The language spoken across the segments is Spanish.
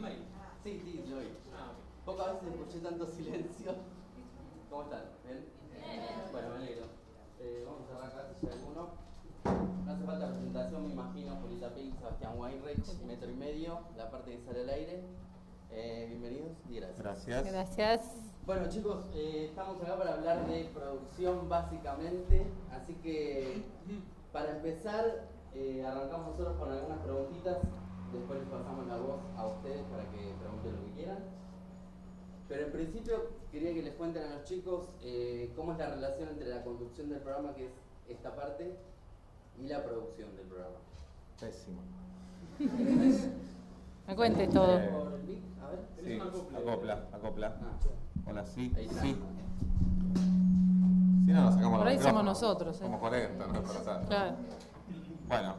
Mail. Sí, sí, vi. Ah, ok. Pocas veces escuché tanto silencio. ¿Cómo están? ¿Bien? Bueno, me alegro. Eh, vamos a arrancar si hay alguno. No hace falta presentación, me imagino. Julita Pink, Sebastián Weinreich, metro y medio, la parte que sale al aire. Eh, bienvenidos y gracias. Gracias. Gracias. Bueno chicos, eh, estamos acá para hablar de producción básicamente, así que para empezar eh, arrancamos nosotros con algunas preguntitas, después les pasamos la voz a ustedes para que pregunten lo que quieran. Pero en principio quería que les cuenten a los chicos eh, cómo es la relación entre la conducción del programa, que es esta parte, y la producción del programa. Pésimo. Me cuentes todo. Eh, a ver. Sí, acopla, acopla. Ah, Hola, sí, ahí está. sí. Si no, nos sacamos Por ahí somos nosotros, eh. Somos 40, no es para tanto. Claro. Bueno,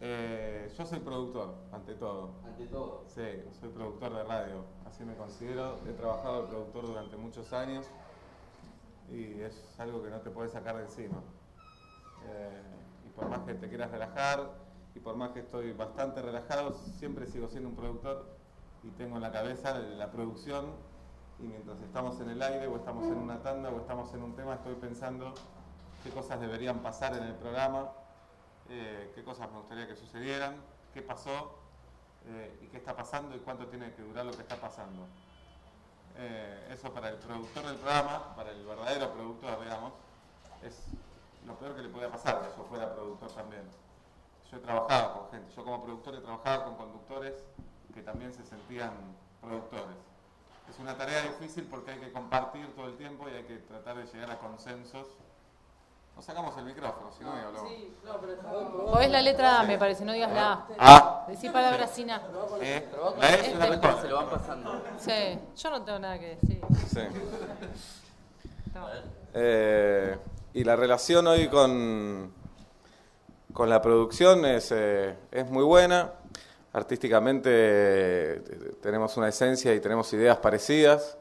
eh, yo soy productor, ante todo. Ante todo. Sí, soy productor de radio, así me considero. He trabajado de productor durante muchos años y es algo que no te puedes sacar de encima. Eh, y por más que te quieras relajar y por más que estoy bastante relajado, siempre sigo siendo un productor y tengo en la cabeza la producción y mientras estamos en el aire o estamos en una tanda o estamos en un tema estoy pensando qué cosas deberían pasar en el programa, eh, qué cosas me gustaría que sucedieran, qué pasó eh, y qué está pasando y cuánto tiene que durar lo que está pasando. Eh, eso para el productor del programa, para el verdadero productor, digamos, es lo peor que le podía pasar, que yo fuera productor también. Yo he trabajado con gente, yo como productor he trabajado con conductores que también se sentían productores. Es una tarea difícil porque hay que compartir todo el tiempo y hay que tratar de llegar a consensos. Nos sacamos el micrófono, si no, ni hablamos. Sí, no, pero es la letra A, me parece, no digas la A. Ah, Decí palabras sin A. eh, la S es mejor. se lo van pasando. Sí, yo no tengo nada que decir. Sí. Eh, y la relación hoy con, con la producción es, eh, es muy buena. Artísticamente eh, tenemos una esencia y tenemos ideas parecidas,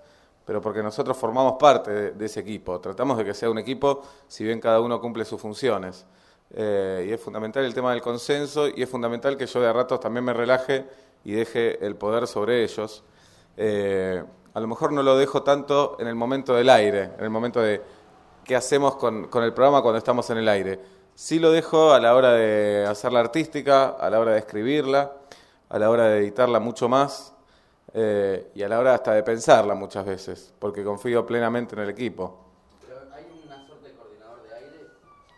pero porque nosotros formamos parte de, ese equipo. Tratamos de que sea un equipo, si bien cada uno cumple sus funciones. Eh, y es fundamental el tema del consenso y es fundamental que yo de a ratos también me relaje y deje el poder sobre ellos. Eh, a lo mejor no lo dejo tanto en el momento del aire, en el momento de qué hacemos con, con el programa cuando estamos en el aire. Sí lo dejo a la hora de hacer la artística, a la hora de escribirla, a la hora de editarla mucho más eh, y a la hora hasta de pensarla muchas veces, porque confío plenamente en el equipo. Pero hay una suerte de coordinador de aire.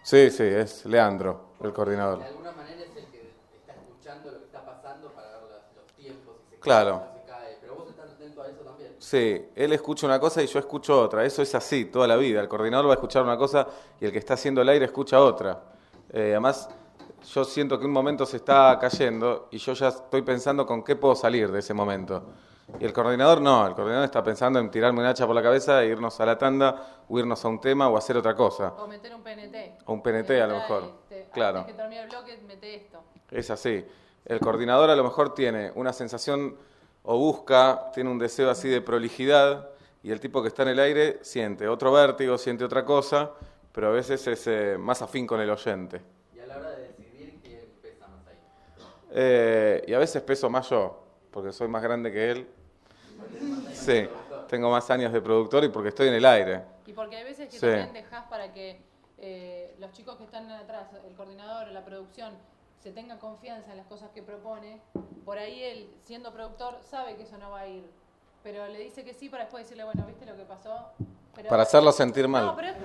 Sí, sí, es Leandro, el coordinador. De alguna manera es el que está escuchando lo que está pasando para ver los, los tiempos, si se Claro. cae, si se cae. Pero vos estás atento a eso también. Sí, él escucha una cosa y yo escucho otra. Eso es así toda la vida. El coordinador va a escuchar una cosa y el que está haciendo el aire escucha otra. Eh, además, yo siento que un momento se está cayendo y yo ya estoy pensando con qué puedo salir de ese momento. Y el coordinador no, el coordinador está pensando en tirarme un hacha por la cabeza e irnos a la tanda, o irnos a un tema o hacer otra cosa. O meter un PNT. O un PNT a lo mejor. Este, Claro. Antes que termine el bloque, mete esto. Es así. El coordinador a lo mejor tiene una sensación o busca, tiene un deseo así de prolijidad y el tipo que está en el aire siente otro vértigo, siente otra cosa, pero a veces es eh, más afín con el oyente. Y a la hora de decidir quién pesa más ahí. Eh, y a veces peso más yo, porque soy más grande que él. Sí, tengo más años de productor y porque estoy en el aire. Y porque hay veces que Sí. también dejas para que eh, los chicos que están atrás, el coordinador, la producción, se tengan confianza en las cosas que propone. Por ahí él, siendo productor, sabe que eso no va a ir. Pero le dice que sí para después decirle, bueno, ¿viste lo que pasó? Pero- Para hacerlo sentir mal. No, pero es,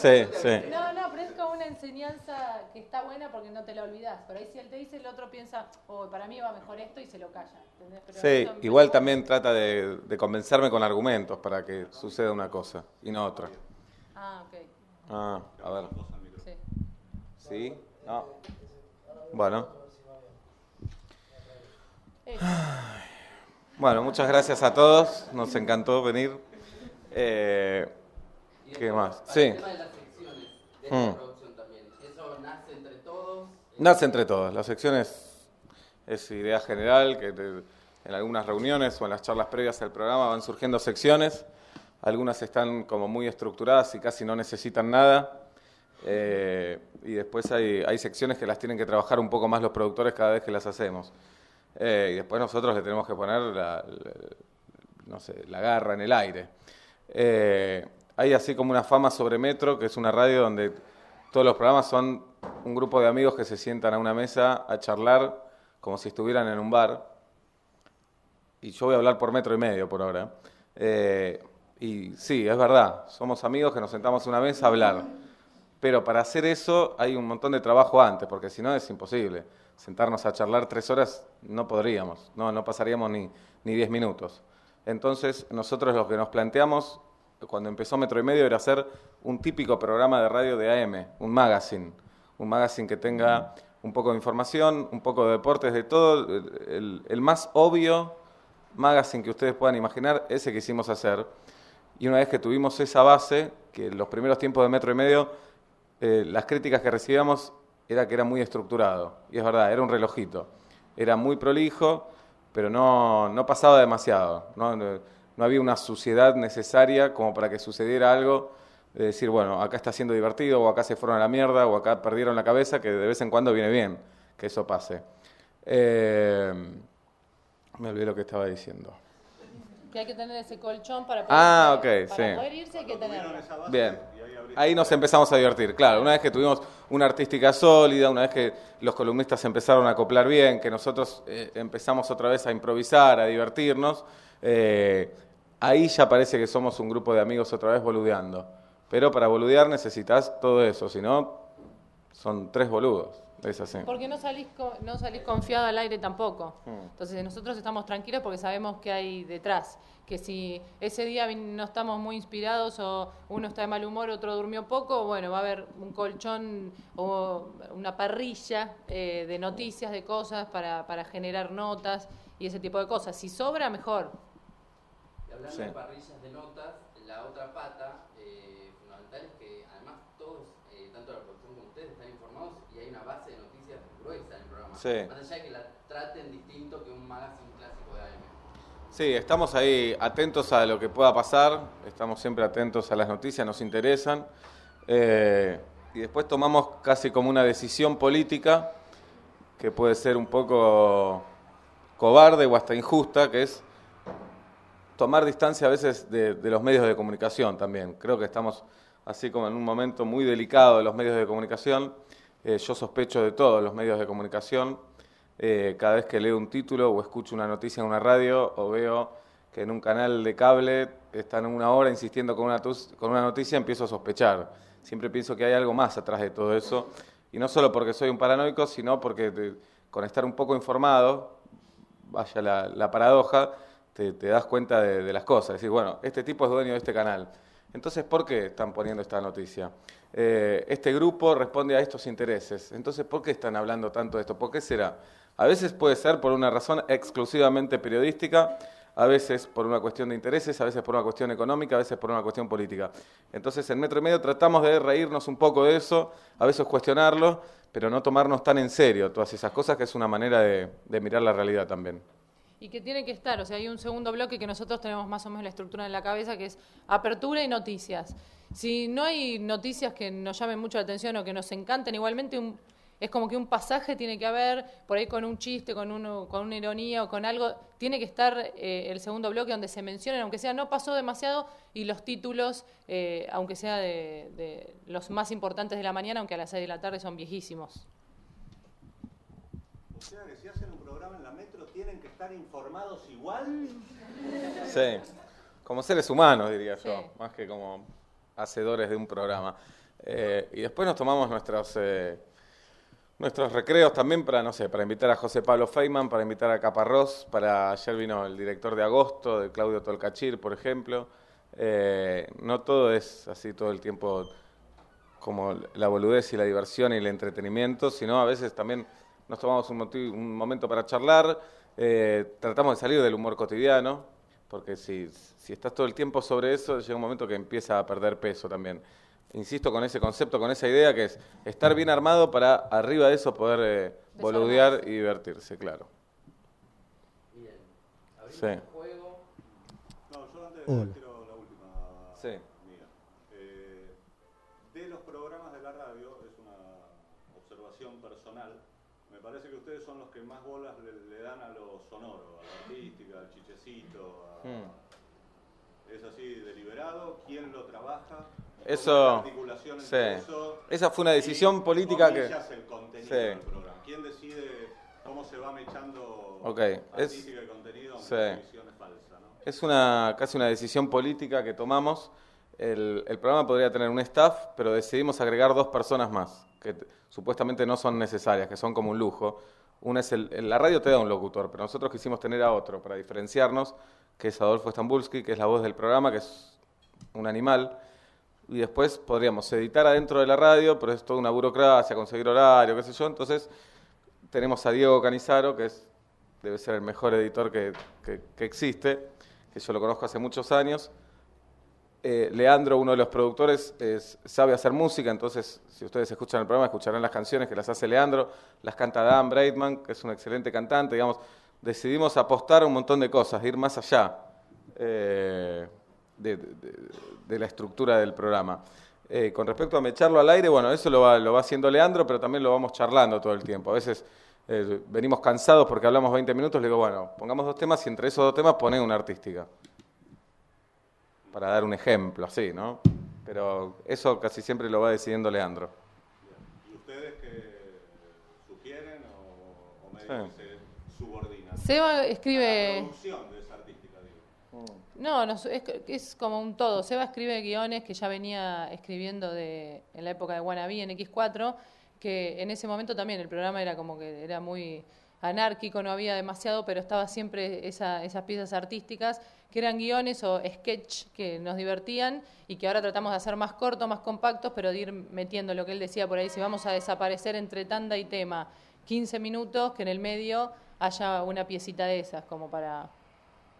Sí, sí. no, no, pero es como una enseñanza que está buena porque no te la olvidas. Por ahí si él te dice, el otro piensa, oh, para mí va mejor esto y se lo calla. Sí, igual también trata de, de convencerme con argumentos para que suceda una cosa y no otra. Ah, ok. Ah, a ver. Sí. ¿Sí? No. Bueno. Bueno, muchas gracias a todos. Nos encantó venir. Eh, ¿Qué más? Sí. El tema de las secciones de esta Mm. producción también. ¿Eso nace entre todos? nace entre todos. La sección es, idea general, que en algunas reuniones o en las charlas previas al programa van surgiendo secciones. Algunas están como muy estructuradas y casi no necesitan nada. Eh, y después hay, hay secciones que las tienen que trabajar un poco más los productores cada vez que las hacemos. Eh, y después nosotros le tenemos que poner la, la- no sé, la garra en el aire. Eh, hay así como una fama sobre Metro, que es una radio donde todos los programas son un grupo de amigos que se sientan a una mesa a charlar como si estuvieran en un bar. Y yo voy a hablar por metro y medio por ahora. Eh, y sí, es verdad, somos amigos que nos sentamos a una mesa a hablar. Pero para hacer eso hay un montón de trabajo antes, porque si no es imposible. Sentarnos a charlar tres horas no podríamos, no, no pasaríamos ni, ni diez minutos. Entonces, nosotros lo que nos planteamos cuando empezó Metro y Medio era hacer un típico programa de radio de AM, un magazine. Un magazine que tenga un poco de información, un poco de deportes, de todo. El, más obvio magazine que ustedes puedan imaginar, ese que hicimos hacer. Y una vez que tuvimos esa base, que en los primeros tiempos de Metro y Medio, eh, las críticas que recibíamos era que era muy estructurado. Y es verdad, era un relojito. Era muy prolijo, pero no, no pasaba demasiado. No, no, no había una suciedad necesaria como para que sucediera algo de decir, bueno, acá está siendo divertido, o acá se fueron a la mierda, o acá perdieron la cabeza, que de vez en cuando viene bien que eso pase. Eh, me olvidé lo que estaba diciendo. Que hay que tener ese colchón para poder, Ah, ok, para sí. poder irse hay que tenerlo. Bien. Ahí nos empezamos a divertir, claro. Una vez que tuvimos una artística sólida, una vez que los columnistas empezaron a acoplar bien, que nosotros eh, empezamos otra vez a improvisar, a divertirnos, eh, ahí ya parece que somos un grupo de amigos otra vez boludeando. Pero para boludear necesitas todo eso, si no, son tres boludos. Es así. Porque no salís, no salís confiado al aire tampoco. Mm. Entonces nosotros estamos tranquilos porque sabemos que hay detrás. Que si ese día no estamos muy inspirados o uno está de mal humor, otro durmió poco, bueno, va a haber un colchón o una parrilla eh, de noticias, de cosas para, para generar notas y ese tipo de cosas. Si sobra, mejor. Y hablando Sí. de parrillas de notas, la otra pata eh, fundamental es que además todos, eh, tanto la producción como ustedes, están informados y hay una base de noticias gruesa en el programa. Sí. Más allá de que la traten distinto que un magazine clásico de AM. Sí, estamos ahí atentos a lo que pueda pasar, estamos siempre atentos a las noticias, nos interesan. eh, y después tomamos casi como una decisión política que puede ser un poco cobarde o hasta injusta, que es tomar distancia a veces de, de los medios de comunicación también. Creo que estamos así como en un momento muy delicado de los medios de comunicación. Eh, yo sospecho de todos los medios de comunicación. Eh, cada vez que leo un título o escucho una noticia en una radio o veo que en un canal de cable están una hora insistiendo con una, con una noticia, empiezo a sospechar. Siempre pienso que hay algo más atrás de todo eso. Y no solo porque soy un paranoico, sino porque te- con estar un poco informado, vaya la, la paradoja, te, te das cuenta de, de las cosas. Decir, bueno, este tipo es dueño de este canal. Entonces, ¿por qué están poniendo esta noticia? Eh, este grupo responde a estos intereses. Entonces, ¿por qué están hablando tanto de esto? ¿Por qué será? A veces puede ser por una razón exclusivamente periodística, a veces por una cuestión de intereses, a veces por una cuestión económica, a veces por una cuestión política. Entonces, en Metro y Medio tratamos de reírnos un poco de eso, a veces cuestionarlo, pero no tomarnos tan en serio todas esas cosas, que es una manera de, de mirar la realidad también. Y que tiene que estar, o sea, hay un segundo bloque que nosotros tenemos más o menos la estructura en la cabeza, que es apertura y noticias. Si no hay noticias que nos llamen mucho la atención o que nos encanten, igualmente un- es como que un pasaje tiene que haber, por ahí con un chiste, con, uno, con una ironía o con algo, tiene que estar eh, el segundo bloque donde se mencionen, aunque sea no pasó demasiado, y los títulos, eh, aunque sea de, los más importantes de la mañana, aunque a las 6 de la tarde son viejísimos. O sea que si hacen un programa en la metro estar informados igual. Sí, como seres humanos, diría yo, Sí. más que como hacedores de un programa. Eh, y después nos tomamos nuestros, eh, nuestros recreos también para, no sé, para invitar a José Pablo Feynman, para invitar a Caparrós, para ayer vino el director de Agosto, de Claudio Tolcachir, por ejemplo. Eh, no todo es así todo el tiempo como la boludez y la diversión y el entretenimiento, sino a veces también nos tomamos un, moti- un momento para charlar, eh, tratamos de salir del humor cotidiano, porque si, si estás todo el tiempo sobre eso, llega un momento que empieza a perder peso también. Insisto con ese concepto, con esa idea que es estar bien armado para arriba de eso poder eh, boludear y divertirse, claro. Bien. Abrimos Sí. el juego. No, yo antes Hola. quiero la última Sí. Parece que ustedes son los que más bolas le, le dan a lo sonoro, a la artística, al chichecito. a- Mm. ¿Es así deliberado? ¿Quién lo trabaja? Eso- ¿Cómo es sí. eso Esa fue una decisión política que... el contenido Sí. del programa? ¿Quién decide cómo se va mechando Ok, es- artística y contenido sí. es falsa? ¿no? Es una, casi una decisión política que tomamos. El, programa podría tener un staff, pero decidimos agregar dos personas más, que supuestamente no son necesarias, que son como un lujo. Una es el, la radio te da un locutor, pero nosotros quisimos tener a otro para diferenciarnos, que es Adolfo Stambulski, que es la voz del programa, que es un animal. Y después podríamos editar adentro de la radio, pero es toda una burocracia, conseguir horario, qué sé yo. Entonces tenemos a Diego Canizaro, que es, debe ser el mejor editor que- que existe, que yo lo conozco hace muchos años. Eh, Leandro, uno de los productores, es- sabe hacer música, entonces si ustedes escuchan el programa escucharán las canciones que las hace Leandro, las canta Dan Braidman, que es un excelente cantante, digamos, decidimos apostar un montón de cosas, ir más allá eh, de, la estructura del programa. Eh, con respecto a mecharlo al aire, bueno, eso lo va, lo va haciendo Leandro, pero también lo vamos charlando todo el tiempo. A veces venimos cansados porque hablamos 20 minutos, le digo, bueno, pongamos dos temas y entre esos dos temas poné una artística. Para dar un ejemplo, así, ¿no? Pero eso casi siempre lo va decidiendo Leandro. ¿Y ustedes qué sugieren o, o medio Sí. que se subordinan? Seba La escribe... producción de esa artística, digo. No, no, es, es como un todo. Seba escribe guiones que ya venía escribiendo de, en la época de Wannabe en X4, que en ese momento también el programa era como que era muy anárquico, no había demasiado, pero estaba siempre esa- esas piezas artísticas que eran guiones o sketch que nos divertían y que ahora tratamos de hacer más cortos, más compactos, pero de ir metiendo lo que él decía por ahí, si vamos a desaparecer entre tanda y tema 15 minutos, que en el medio haya una piecita de esas, como para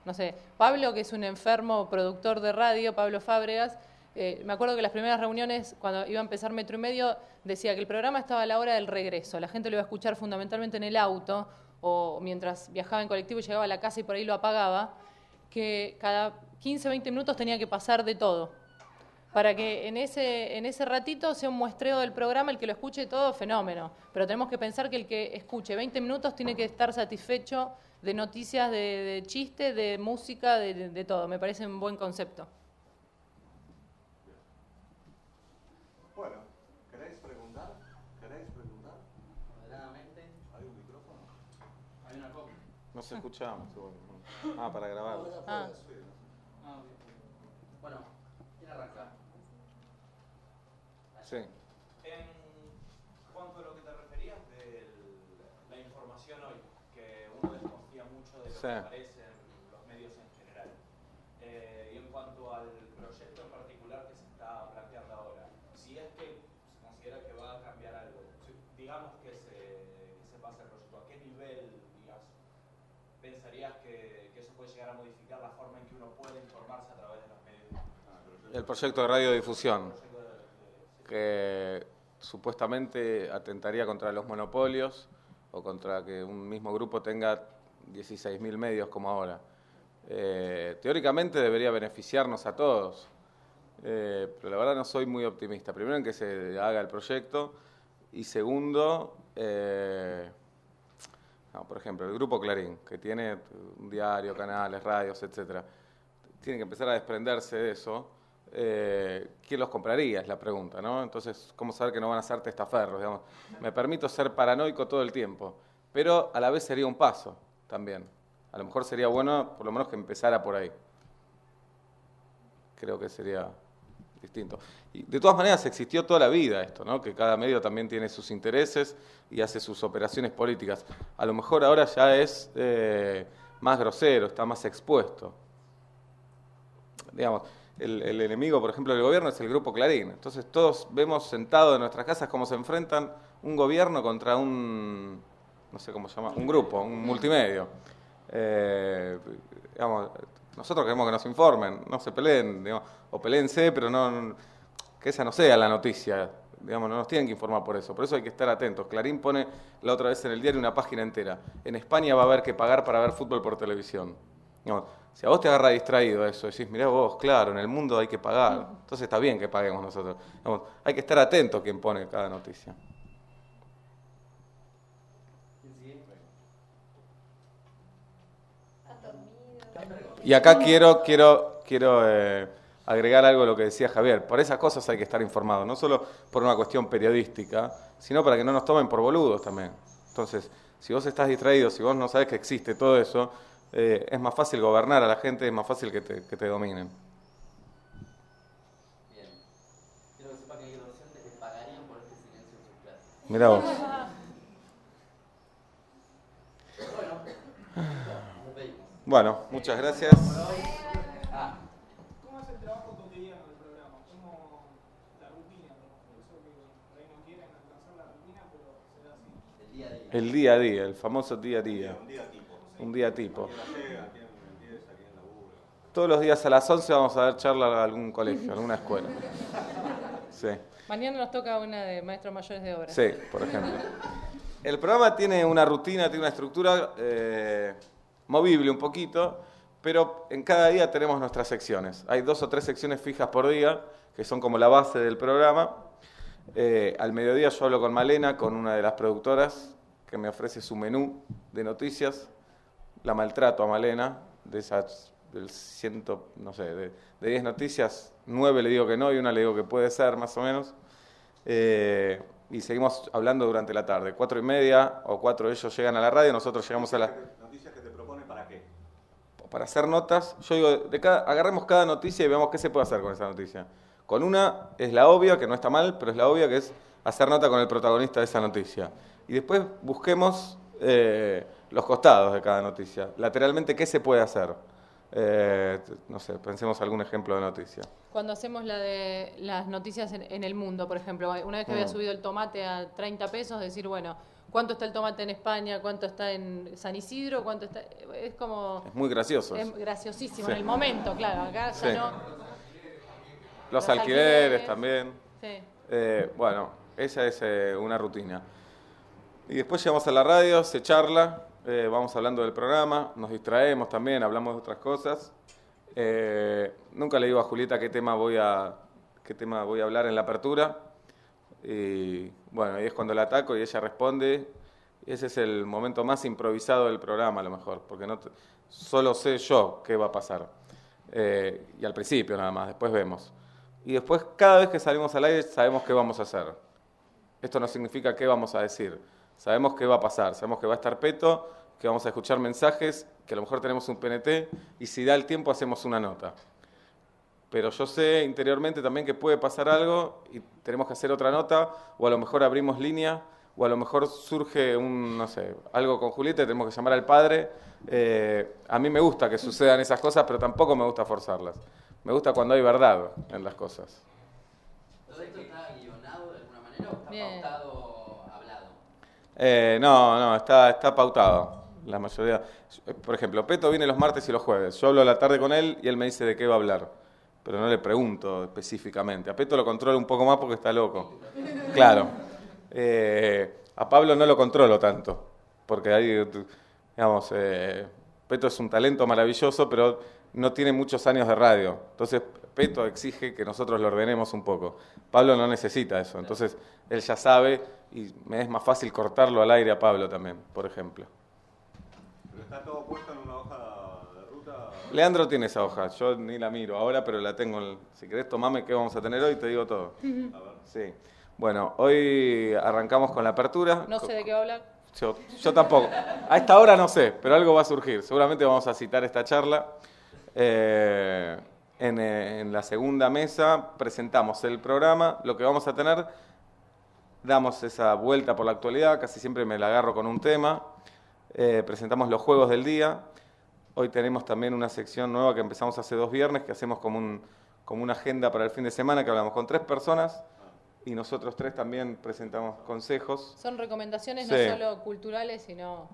no sé, Pablo, que es un enfermo productor de radio, Pablo Fábregas, eh, me acuerdo que las primeras reuniones, cuando iba a empezar Metro y Medio, decía que el programa estaba a la hora del regreso. La gente lo iba a escuchar fundamentalmente en el auto o mientras viajaba en colectivo y llegaba a la casa y por ahí lo apagaba, que cada 15, 20 minutos tenía que pasar de todo. Para que en ese, en ese ratito sea un muestreo del programa, el que lo escuche todo, fenómeno. Pero tenemos que pensar que el que escuche 20 minutos tiene que estar satisfecho de noticias, de, de chiste, de música, de, de- de todo. Me parece un buen concepto. Bueno, ¿queréis preguntar? ¿Queréis preguntar? Moderadamente, ¿Hay un micrófono? hay una copia. No se escuchamos. Ah, para grabar. Ah, Ah, ok. Bueno, ¿quién arranca? Sí. En cuanto a lo que te referías de la información hoy, que uno desconfía mucho de lo Sí. que aparece en los medios en general, eh, y en cuanto al proyecto en particular que se está planteando ahora, si es que se considera que va a cambiar algo, si- digamos que se, que se pasa el proyecto, ¿a qué nivel, digas, pensarías que, que eso puede llegar a modificar la forma en que uno puede informarse a través de los medios? El proyecto de radiodifusión. Que supuestamente atentaría contra los monopolios o contra que un mismo grupo tenga 16.000 medios como ahora. Eh, teóricamente debería beneficiarnos a todos, eh, pero la verdad no soy muy optimista. Primero en que se haga el proyecto y segundo, eh, por ejemplo, el grupo Clarín, que tiene un diario, canales, radios, etcétera, tiene que empezar a desprenderse de eso. Eh, ¿Quién los compraría? Es la pregunta, ¿no? Entonces, ¿cómo saber que no van a ser testaferros? Digamos? Me permito ser paranoico todo el tiempo, pero a la vez sería un paso también. A lo mejor sería bueno, por lo menos, que empezara por ahí. Creo que sería distinto. Y de todas maneras existió toda la vida esto, ¿no? Que cada medio también tiene sus intereses y hace sus operaciones políticas. A lo mejor ahora ya es eh, más grosero, está más expuesto. Digamos, el, enemigo, por ejemplo, del gobierno es el grupo Clarín. Entonces todos vemos sentados en nuestras casas cómo se enfrentan un gobierno contra un, no sé cómo se llama, un grupo, un multimedio. Eh, digamos, nosotros queremos que nos informen, no se peleen, digamos, o peleense, pero no, no- que esa no sea la noticia. Digamos, no nos tienen que informar por eso. Por eso hay que estar atentos. Clarín pone la otra vez en el diario una página entera. En España va a haber que pagar para ver fútbol por televisión. Digamos, si a vos te agarra distraído eso, decís, mirá vos, claro, en el mundo hay que pagar, mm. entonces está bien que paguemos nosotros. Hay que estar atentos a quien pone cada noticia. Y acá quiero, quiero, quiero eh, agregar algo a lo que decía Javier. Por esas cosas hay que estar informado, no solo por una cuestión periodística, sino para que no nos tomen por boludos también. Entonces, si vos estás distraído, si vos no sabes que existe todo eso, eh, es más fácil gobernar a la gente, es más fácil que te, que te dominen. Bien. Quiero que sepa que hay docentes que pagarían por este silencio en sus clases. Mirá vos. Bueno, muchas gracias. ¿Cómo es el trabajo cotidiano del programa? ¿Cómo la rutina? Por eso que por ahí no quieren alcanzar la rutina, pero se da así. el día a día. El día a día, el famoso día a día. Un día tipo. Todos los días a las 11 vamos a dar charla a algún colegio, a alguna escuela. Sí, Mañana nos toca una de maestros mayores de obra. sí, por ejemplo. El programa tiene una rutina, tiene una estructura eh, movible un poquito, pero en cada día tenemos nuestras secciones. Hay dos o tres secciones fijas por día, que son como la base del programa. Eh, al mediodía yo hablo con Malena, con una de las productoras, que me ofrece su menú de noticias. La maltrato a Malena, de esas, del ciento, no sé, de, de 10 noticias, nueve le digo que no y una le digo que puede ser, más o menos. Eh, y seguimos hablando durante la tarde. Cuatro y media o cuatro ellos llegan a la radio, nosotros llegamos a la Noticias que te propone para qué. para hacer notas, yo digo, de cada, agarremos cada noticia y veamos qué se puede hacer con esa noticia. Con una es la obvia, que no está mal, pero es la obvia que es hacer nota con el protagonista de esa noticia. Y después busquemos eh, los costados de cada noticia. Lateralmente, ¿qué se puede hacer? Eh, no sé, pensemos algún ejemplo de noticia. Cuando hacemos la de las noticias en, en el mundo, por ejemplo, una vez que había Mm. subido el tomate a 30 pesos, decir, bueno, ¿cuánto está el tomate en España? ¿Cuánto está en San Isidro? ¿Cuánto está? Es como... Es muy gracioso. Es graciosísimo Sí. en el momento, claro. Acá Sí. no. Los los alquileres alquileres. también. Sí. Eh, bueno, esa es eh, una rutina. Y después llegamos a la radio, se charla, eh, vamos hablando del programa, nos distraemos también, hablamos de otras cosas. Eh, nunca le digo a Julieta qué tema voy a, qué tema voy a hablar en la apertura. Y bueno, ahí es cuando la ataco y ella responde. Y ese es el momento más improvisado del programa, a lo mejor, porque no solo sé yo qué va a pasar. Eh, y al principio nada más, después vemos. Y después, cada vez que salimos al aire, sabemos qué vamos a hacer. Esto no significa qué vamos a decir. Sabemos qué va a pasar. Sabemos que va a estar Peto, que vamos a escuchar mensajes, que a lo mejor tenemos un PNT y si da el tiempo hacemos una nota. Pero yo sé interiormente también que puede pasar algo y tenemos que hacer otra nota o a lo mejor abrimos línea o a lo mejor surge un, no sé, algo con Julieta y tenemos que llamar al padre. Eh, a mí me gusta que sucedan esas cosas, pero tampoco me gusta forzarlas. Me gusta cuando hay verdad en las cosas. ¿Todo esto está guionado de alguna manera o está Bien. pautado, hablado? Eh, no, no, está, está pautado. La mayoría. Por ejemplo, Peto viene los martes y los jueves. Yo hablo a la tarde con él y él me dice de qué va a hablar. Pero no le pregunto específicamente. A Peto lo controlo un poco más porque está loco. Claro. Eh, a Pablo no lo controlo tanto. Porque ahí, digamos, eh, Peto es un talento maravilloso, pero no tiene muchos años de radio. Entonces, Peto exige que nosotros lo ordenemos un poco. Pablo no necesita eso. Entonces, él ya sabe y me es más fácil cortarlo al aire a Pablo también, por ejemplo. Está todo puesto en una hoja de ruta. Leandro tiene esa hoja, yo ni la miro ahora, pero la tengo. en- Si querés, tomame qué vamos a tener hoy, te digo todo. A ver. Sí. Bueno, hoy arrancamos con la apertura. No sé de qué va a hablar. Yo, yo tampoco. A esta hora no sé, pero algo va a surgir. Seguramente vamos a citar esta charla. Eh, en, eh, en la segunda mesa presentamos el programa, lo que vamos a tener, damos esa vuelta por la actualidad, casi siempre me la agarro con un tema, Eh, presentamos los juegos del día. Hoy tenemos también una sección nueva que empezamos hace dos viernes, que hacemos como, un, como una agenda para el fin de semana, que hablamos con tres personas y nosotros tres también presentamos consejos. Son recomendaciones Sí. no solo culturales, sino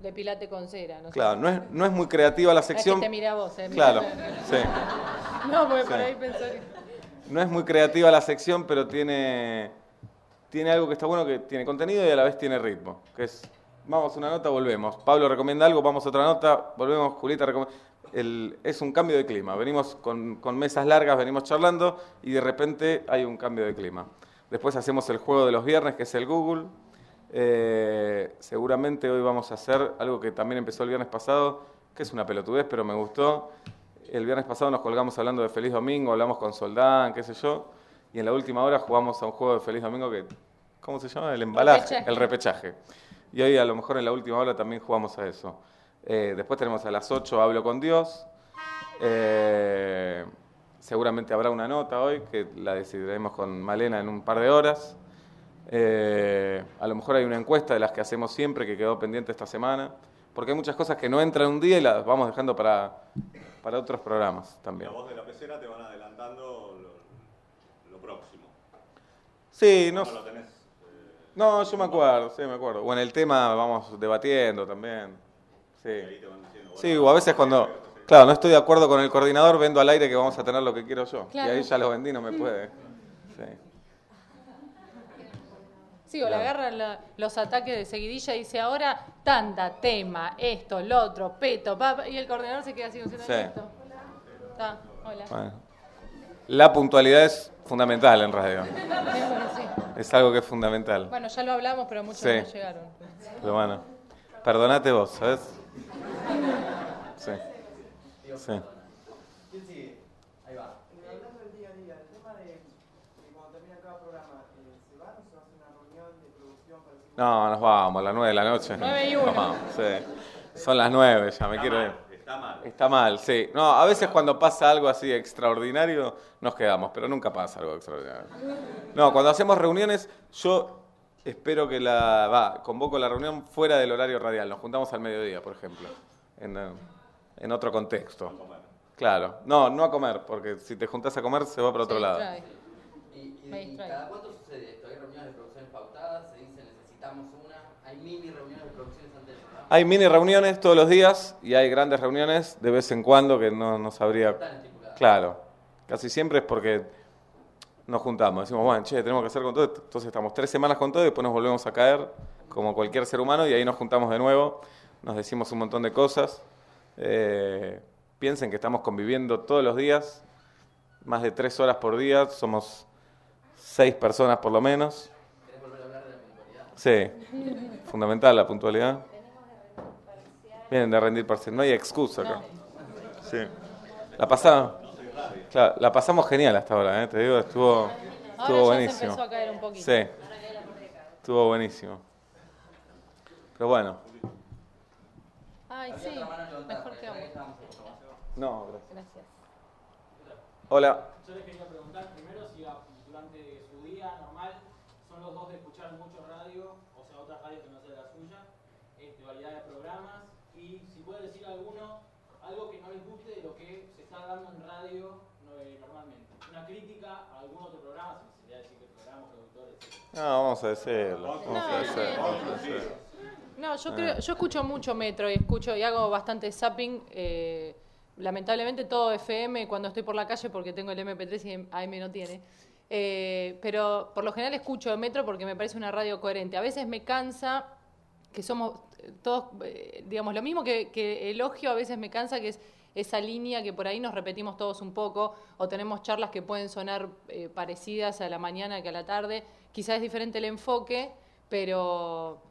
de pilate con cera. No sé. Claro, no es, no es muy creativa la No es que sección. te vos, eh, Claro, sí. No, porque por ahí pensar. No es muy creativa la sección, pero tiene, tiene algo que está bueno, que tiene contenido y a la vez tiene ritmo. Que es, vamos a una nota, volvemos. Pablo recomienda algo, vamos a otra nota, volvemos. Julieta recomienda... El, es un cambio de clima. Venimos con, con mesas largas, venimos charlando y de repente hay un cambio de clima. Después hacemos el juego de los viernes, que es el Google. Eh, seguramente hoy vamos a hacer algo que también empezó el viernes pasado, que es una pelotudez, pero me gustó. El viernes pasado nos colgamos hablando de Feliz Domingo, hablamos con Soldán, qué sé yo, y en la última hora jugamos a un juego de Feliz Domingo que, ¿cómo se llama? El embalaje, Repechaje. el repechaje. Y hoy a lo mejor en la última hora también jugamos a eso. Eh, después tenemos a las 8 Hablo con Dios. Eh, seguramente habrá una nota hoy que la decidiremos con Malena en un par de horas. Eh, a lo mejor hay una encuesta de las que hacemos siempre que quedó pendiente esta semana, porque hay muchas cosas que no entran un día y las vamos dejando para, para otros programas La también. voz de la pecera te van adelantando lo, lo próximo. Sí, no, No lo tenés. No, yo me acuerdo, sí, me acuerdo. O en el tema vamos debatiendo también. Sí, sí o a veces cuando, claro, no estoy de acuerdo con el coordinador, vendo al aire que vamos a tener lo que quiero yo. Claro. Y ahí ya lo vendí, no me puede. Sí. Sí, o le agarran la- los ataques de seguidilla y dice ahora tanda, tema, esto, lo otro, peto, pa, pa, y el coordinador se queda así diciendo Sí. esto. Está, hola. Bueno. La puntualidad es fundamental en radio. Es algo que es fundamental. Bueno, ya lo hablamos, pero muchos Sí. no llegaron. Pero bueno, perdonate vos, ¿sabes? Sí. Sí. ¿Quién sigue? Ahí va. Hablando del día a día, el tema de, cuando termina cada programa, ¿se van o se hace una reunión de producción para No, nos vamos, a las nueve de la noche. Nueve y uno. Nos vamos, sí. Son las nueve, ya me quiero ir. Está mal. Está mal, sí. No, a veces cuando pasa algo así extraordinario, nos quedamos, pero nunca pasa algo extraordinario. No, cuando hacemos reuniones, yo espero que la. Va, convoco la reunión fuera del horario radial. Nos juntamos al mediodía, por ejemplo. En, eh, en otro contexto. Claro. No, no a comer, porque si te juntás a comer se va para otro lado. ¿Y, y- cada cuánto sucede esto? ¿Hay reuniones de producciones pautadas? ¿Se dice necesitamos una? ¿Hay mini reuniones de producciones antes del programa? Hay mini reuniones todos los días y hay grandes reuniones de vez en cuando que no, no sabría. Claro, casi siempre es porque nos juntamos, decimos, bueno, che, tenemos que hacer con todo. Entonces estamos tres semanas con todo y después nos volvemos a caer como cualquier ser humano y ahí nos juntamos de nuevo, nos decimos un montón de cosas. Eh, piensen que estamos conviviendo todos los días, más de tres horas por día, somos seis personas por lo menos. ¿Querés volver a hablar de la puntualidad? Sí, fundamental la puntualidad. Vienen de rendir parcial, no hay excusa acá. Sí. La pasamos, claro, la pasamos genial hasta ahora, ¿eh? te digo, estuvo, Ahora estuvo ya se buenísimo. empezó a caer un poquito. Sí, estuvo buenísimo. Pero bueno, Ay, sí, mejor que no, gracias. Gracias. Hola. Yo les quería preguntar primero si a- durante su día normal son los dos de escuchar mucho radio, o sea, otras radios que no sea la suya, este, variedad de programas, y alguno, algo que no les guste de lo que se está dando en radio eh, normalmente. Una crítica a algún otro programa, si sería decir que programa, productor, etc. No, vamos a decirlo. Vamos a No, decirlo. sí. vamos a decirlo. No, Ah. yo creo, yo escucho mucho metro y escucho y hago bastante zapping. eh, lamentablemente todo FM cuando estoy por la calle porque tengo el MP3 y AM no tiene. Eh, pero por lo general escucho metro porque me parece una radio coherente. A veces me cansa que somos todos, eh, digamos, lo mismo que, que elogio, a veces me cansa que es esa línea que por ahí nos repetimos todos un poco, o tenemos charlas que pueden sonar eh, parecidas a la mañana que a la tarde. Quizás es diferente el enfoque, pero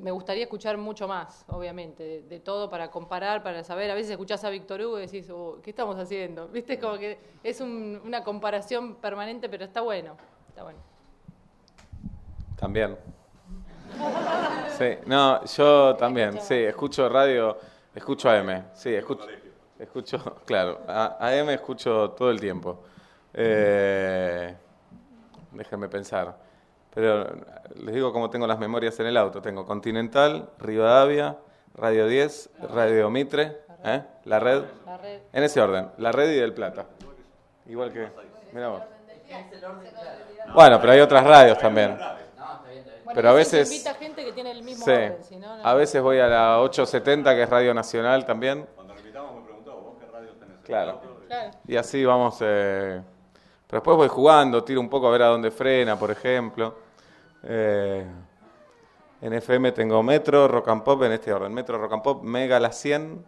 me gustaría escuchar mucho más, obviamente, de, de todo para comparar, para saber. A veces escuchás a Víctor Hugo y decís, "Oh, ¿qué estamos haciendo? ¿Viste? Como que es un- una comparación permanente, pero está bueno. Está bueno. También. Sí, no, yo también, sí, escucho radio, escucho AM, sí, escucho, escucho, claro, a- AM escucho todo el tiempo. Eh, déjenme pensar, pero les digo cómo tengo las memorias en el auto, tengo Continental, Rivadavia, Radio 10, Radio Mitre, ¿eh? La Red, en ese orden, La Red y Del Plata. Igual que, mira vos. Es el orden claro. Bueno, pero hay otras radios también. No, está bien, está bien. Bueno, Pero a veces- invita gente que tiene el mismo Sí. orden, si no, no- A veces voy a la 870, que es Radio Nacional también. Cuando lo invitamos me preguntó, ¿vos qué radio tenés? Claro. Y así vamos. eh, Pero después voy jugando, tiro un poco a ver a dónde frena, por ejemplo. Eh, En FM tengo Metro, Rock and Pop en este orden. Metro, Rock and Pop, Mega, la 100.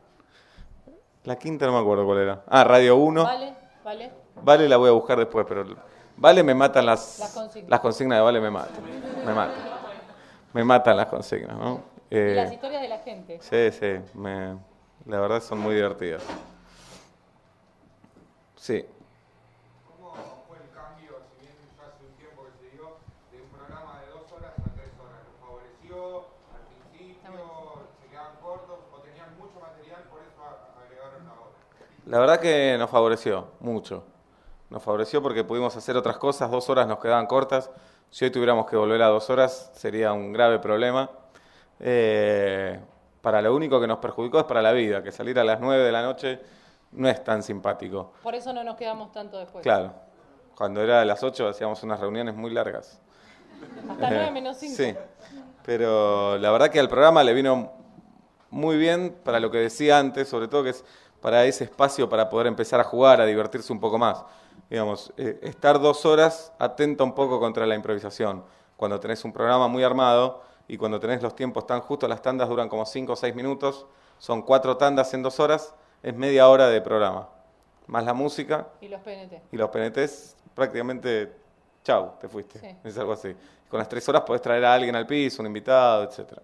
La quinta no me acuerdo cuál era. Ah, Radio 1. Vale, vale. Vale la voy a buscar después, pero Vale me matan las, Las consignas. las consignas de Vale me matan. Me matan. Me matan las consignas, ¿no? Y Eh, las historias de la gente. Sí, sí, me, La verdad son muy divertidas. Sí. ¿Cómo fue el cambio, si bien ya hace un tiempo que se dio, de un programa de dos horas a tres horas? ¿Lo favoreció al principio? ¿Se quedaban cortos? ¿O tenían mucho material, por eso a- agregaron la hora? La verdad que nos favoreció mucho. Nos favoreció porque pudimos hacer otras cosas, dos horas nos quedaban cortas. Si hoy tuviéramos que volver a dos horas sería un grave problema. Eh, para lo único que nos perjudicó es para la vida, que salir a las nueve de la noche no es tan simpático. Por eso no nos quedamos tanto después. Claro, cuando era a las ocho hacíamos unas reuniones muy largas. Hasta Eh, 9 menos 5. Sí, pero la verdad que al programa le vino muy bien para lo que decía antes, sobre todo que es para ese espacio para poder empezar a jugar, a divertirse un poco más. Digamos, eh, estar dos horas atenta un poco contra la improvisación. Cuando tenés un programa muy armado y cuando tenés los tiempos tan justos, las tandas duran como cinco o seis minutos, son cuatro tandas en dos horas, es media hora de programa. Más la música, Y los PNT. y los PNTs prácticamente, chau, te fuiste. Sí. Es algo así. Con las tres horas podés traer a alguien al piso, un invitado, etcétera.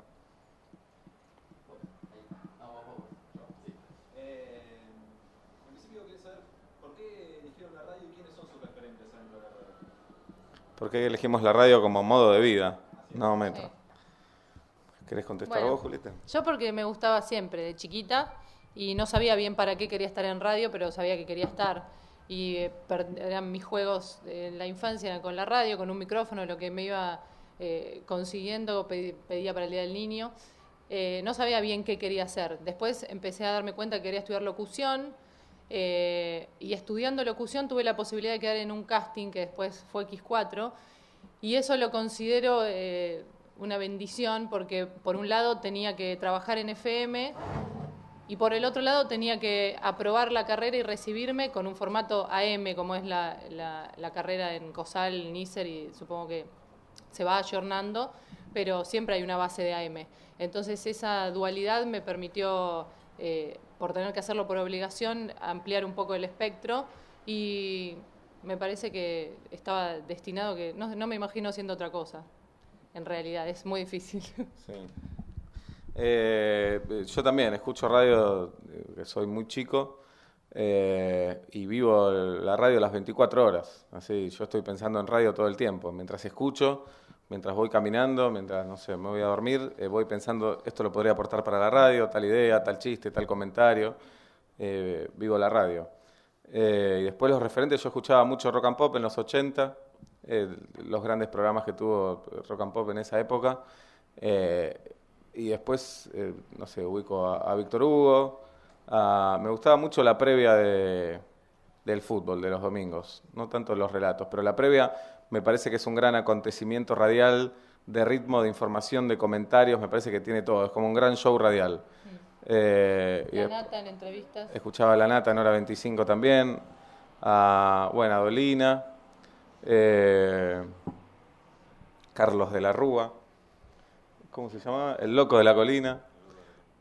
Eh, en principio quería saber por qué eligieron la radio y quiénes son sus referentes dentro de la radio. Porque elegimos la radio como modo de vida, no metro. Sí. ¿Querés contestar Bueno. vos, Julieta? Yo porque me gustaba siempre, de chiquita, y no sabía bien para qué quería estar en radio, pero sabía que quería estar. Y eh, eran mis juegos en la infancia con la radio, con un micrófono, lo que me iba eh, consiguiendo, pedía para el Día del Niño. Eh, no sabía bien qué quería hacer. Después empecé a darme cuenta que quería estudiar locución, eh, y estudiando locución tuve la posibilidad de quedar en un casting que después fue X4, y eso lo considero eh, una bendición porque por un lado tenía que trabajar en FM y por el otro lado tenía que aprobar la carrera y recibirme con un formato AM como es la, la- carrera en COSAL, NICER y supongo que se va ayornando, pero siempre hay una base de AM. Entonces esa dualidad me permitió, eh, por tener que hacerlo por obligación, ampliar un poco el espectro y me parece que estaba destinado que no, me imagino siendo otra cosa. En realidad es muy difícil. Eh, yo también escucho radio, eh, soy muy chico, eh, y vivo la radio las 24 horas. Así, yo estoy pensando en radio todo el tiempo. Mientras escucho, mientras voy caminando, mientras, no sé, me voy a dormir, eh, voy pensando, esto lo podría aportar para la radio, tal idea, tal chiste, tal comentario. Eh, vivo la radio. Eh, y después los referentes, yo escuchaba mucho rock and pop en los 80, eh, los grandes programas que tuvo rock and pop en esa época. Y después, no sé, ubico a, Víctor Hugo. me gustaba mucho la previa de, del fútbol de los domingos, no tanto los relatos, pero la previa me parece que es un gran acontecimiento radial de ritmo, de información, de comentarios, me parece que tiene todo, es como un gran show radial. Eh, y La nata en entrevistas. Escuchaba a La Nata en hora 25 también. A, bueno, a Dolina. eh, Carlos de la Rúa. ¿Cómo se llamaba? El Loco de la Colina.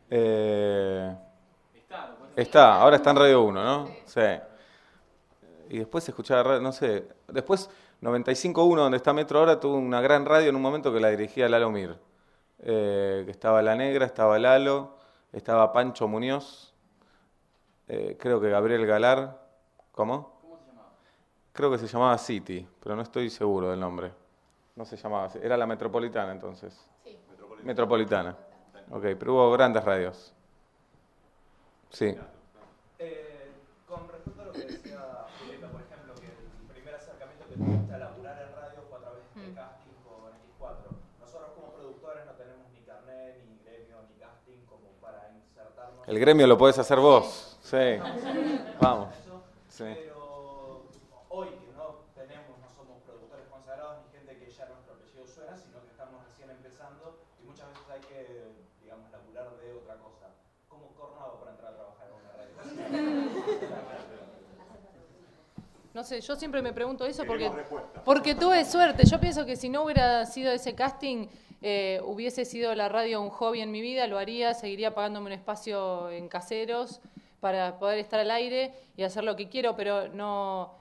Eh, Está, ahora está en Radio 1, ¿no? Sí. Y después escuchaba, radio, no sé. Después, 95.1, donde está Metro ahora, tuvo una gran radio en un momento que la dirigía Lalo Mir. Eh, que estaba La Negra, estaba Lalo, estaba Pancho Muñoz, eh, creo que Gabriel Galar. ¿Cómo? ¿Cómo se llamaba? Creo que se llamaba City, pero no estoy seguro del nombre. No se llamaba así. Era la Metropolitana entonces. Metropolitana. Ok, pero hubo grandes radios. Sí. Eh, con respecto a lo que decía Julieta, por ejemplo, que el primer acercamiento que tuviste a laburar en radio fue a través de Mm. casting con X4. Nosotros como productores no tenemos ni carnet, ni gremio, ni casting como para insertarnos. El gremio lo podés hacer vos. Sí. Vamos. Eso, Sí. Pero hoy que no tenemos, no somos productores consagrados ni gente que ya nuestro apellido suena, sino que estamos recién empezando y muchas veces hay que, digamos, laburar de otra cosa. ¿Cómo corno hago para entrar a trabajar en una radio? No sé, yo siempre me pregunto eso porque, porque tuve suerte. Yo pienso que si no hubiera sido ese casting, eh, hubiese sido la radio un hobby en mi vida, lo haría, seguiría pagándome un espacio en caseros para poder estar al aire y hacer lo que quiero, pero no,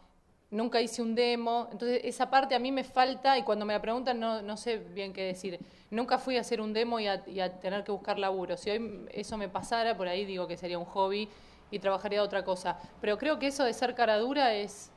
nunca hice un demo, entonces esa parte a mí me falta y cuando me la preguntan no, sé bien qué decir. Nunca fui a hacer un demo y a, tener que buscar laburo. Si hoy eso me pasara, por ahí digo que sería un hobby y trabajaría otra cosa. Pero creo que eso de ser cara dura es,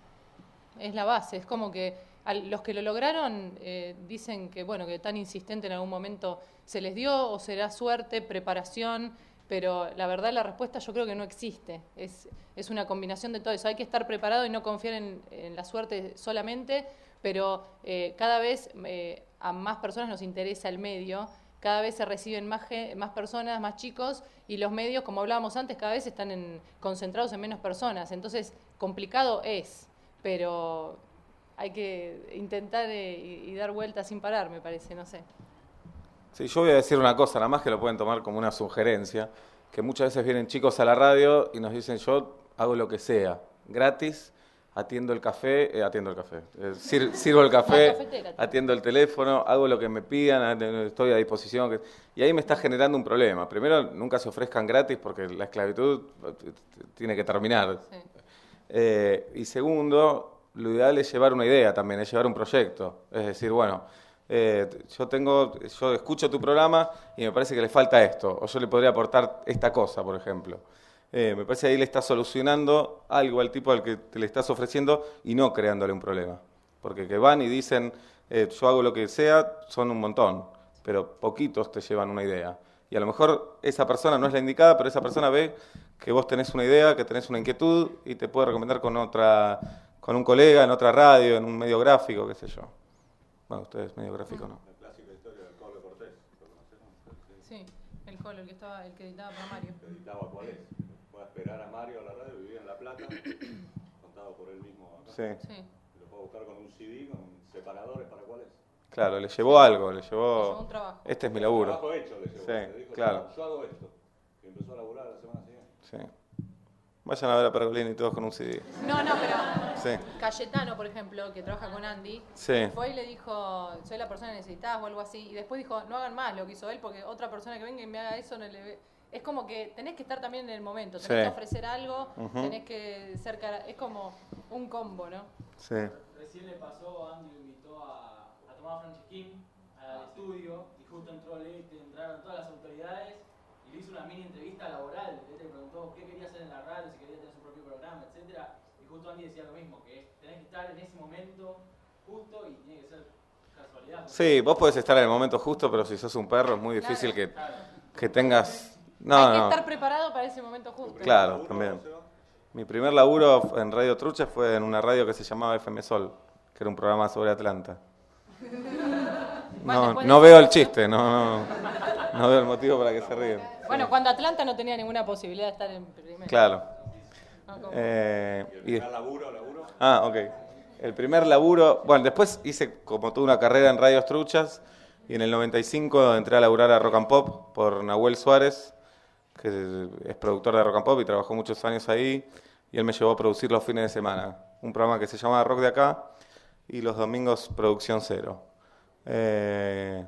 es la base, es como que los que lo lograron eh, dicen que bueno que tan insistente en algún momento se les dio o será suerte, preparación, pero la verdad la respuesta yo creo que no existe. Es, es una combinación de todo eso. Hay que estar preparado y no confiar en, la suerte solamente, pero eh, cada vez eh, a más personas nos interesa el medio, cada vez se reciben más, más personas, más chicos, y los medios, como hablábamos antes, cada vez están en- concentrados en menos personas. Entonces, complicado es, pero hay que intentar eh, y, y dar vueltas sin parar, me parece, no sé. Sí, yo voy a decir una cosa, nada más que lo pueden tomar como una sugerencia, que muchas veces vienen chicos a la radio y nos dicen yo hago lo que sea, gratis, atiendo el café, eh, atiendo el café, eh, sir- sirvo el café, atiendo el teléfono, hago lo que me pidan, estoy a disposición. Y ahí me está generando un problema. Primero, nunca se ofrezcan gratis porque la esclavitud tiene que terminar. Sí. Eh, y segundo, lo ideal es llevar una idea también, es llevar un proyecto. Es decir, bueno, eh, yo tengo, yo escucho tu programa y me parece que le falta esto, o yo le podría aportar esta cosa, por ejemplo. Eh, me parece que ahí le estás solucionando algo al tipo al que te le estás ofreciendo y no creándole un problema. Porque que van y dicen, eh, yo hago lo que sea, son un montón, pero poquitos te llevan una idea. Y a lo mejor esa persona no es la indicada, pero esa persona ve que vos tenés una idea, que tenés una inquietud y te puede recomendar con otra, con un colega, en otra radio, en un medio gráfico, qué sé yo. Bueno, ustedes medio gráfico no. La clásica historia del Colo Cortés. ¿Lo conocemos? Sí, el Colo, el que, estaba, el que editaba para Mario. Que editaba cuál es. Fue a esperar a Mario a la radio, vivía en La Plata, contado por él mismo acá. Sí, Sí, lo fue a buscar con un CD, con separadores para cuál es. claro, le llevó algo, le le llevó llevó... un trabajo. Este es mi laburo. Trabajo hecho le llevó. Sí, Le dijo, claro. "Yo- Yo hago esto. Y empezó a laburar la semana siguiente. Sí. Vayan a ver a Pergolini todos con un CD. No, no, pero Sí, Cayetano, por ejemplo, que trabaja con Andy, sí. fue y le dijo, soy la persona que necesitas o algo así, y después dijo, no hagan más lo que hizo él, porque otra persona que venga y me haga eso no le ve. Es como que tenés que estar también en el momento, tenés Sí. que ofrecer algo, tenés que ser cara... Es como un combo, ¿no? Sí. Recién le pasó, Andy lo invitó a, a Tomás Francisquín al estudio y justo entró Lete, entraron todas las autoridades y le hizo una mini entrevista laboral. Le preguntó qué quería hacer en la radio, si quería tener su propio programa, etcétera Y justo Andy decía lo mismo, que tenés que estar en ese momento justo y tiene que ser casualidad. Sí, vos podés estar en el momento justo, pero si sos un perro es muy difícil que, Claro. que tengas... Hay No, que no. estar preparado para ese momento justo. Claro, ¿Laburo, también. Mi primer laburo en Radio Trucha fue en una radio que se llamaba FM Sol, que era un programa sobre Atlanta. No, no veo el chiste, no, no, no veo el motivo para que se ríen. Bueno, cuando Atlanta no tenía ninguna posibilidad de estar en primero. Claro. ¿no? Como- Eh, ¿Y el y- primer laburo, laburo? ah, ok. El primer laburo, bueno, después hice como toda una carrera en radios truchas y en el 95 entré a laburar a Rock and Pop por Nahuel Suárez, que es productor de Rock and Pop y trabajó muchos años ahí y él me llevó a producir los fines de semana. Un programa que se llama Rock de Acá y los domingos Producción Cero. Eh,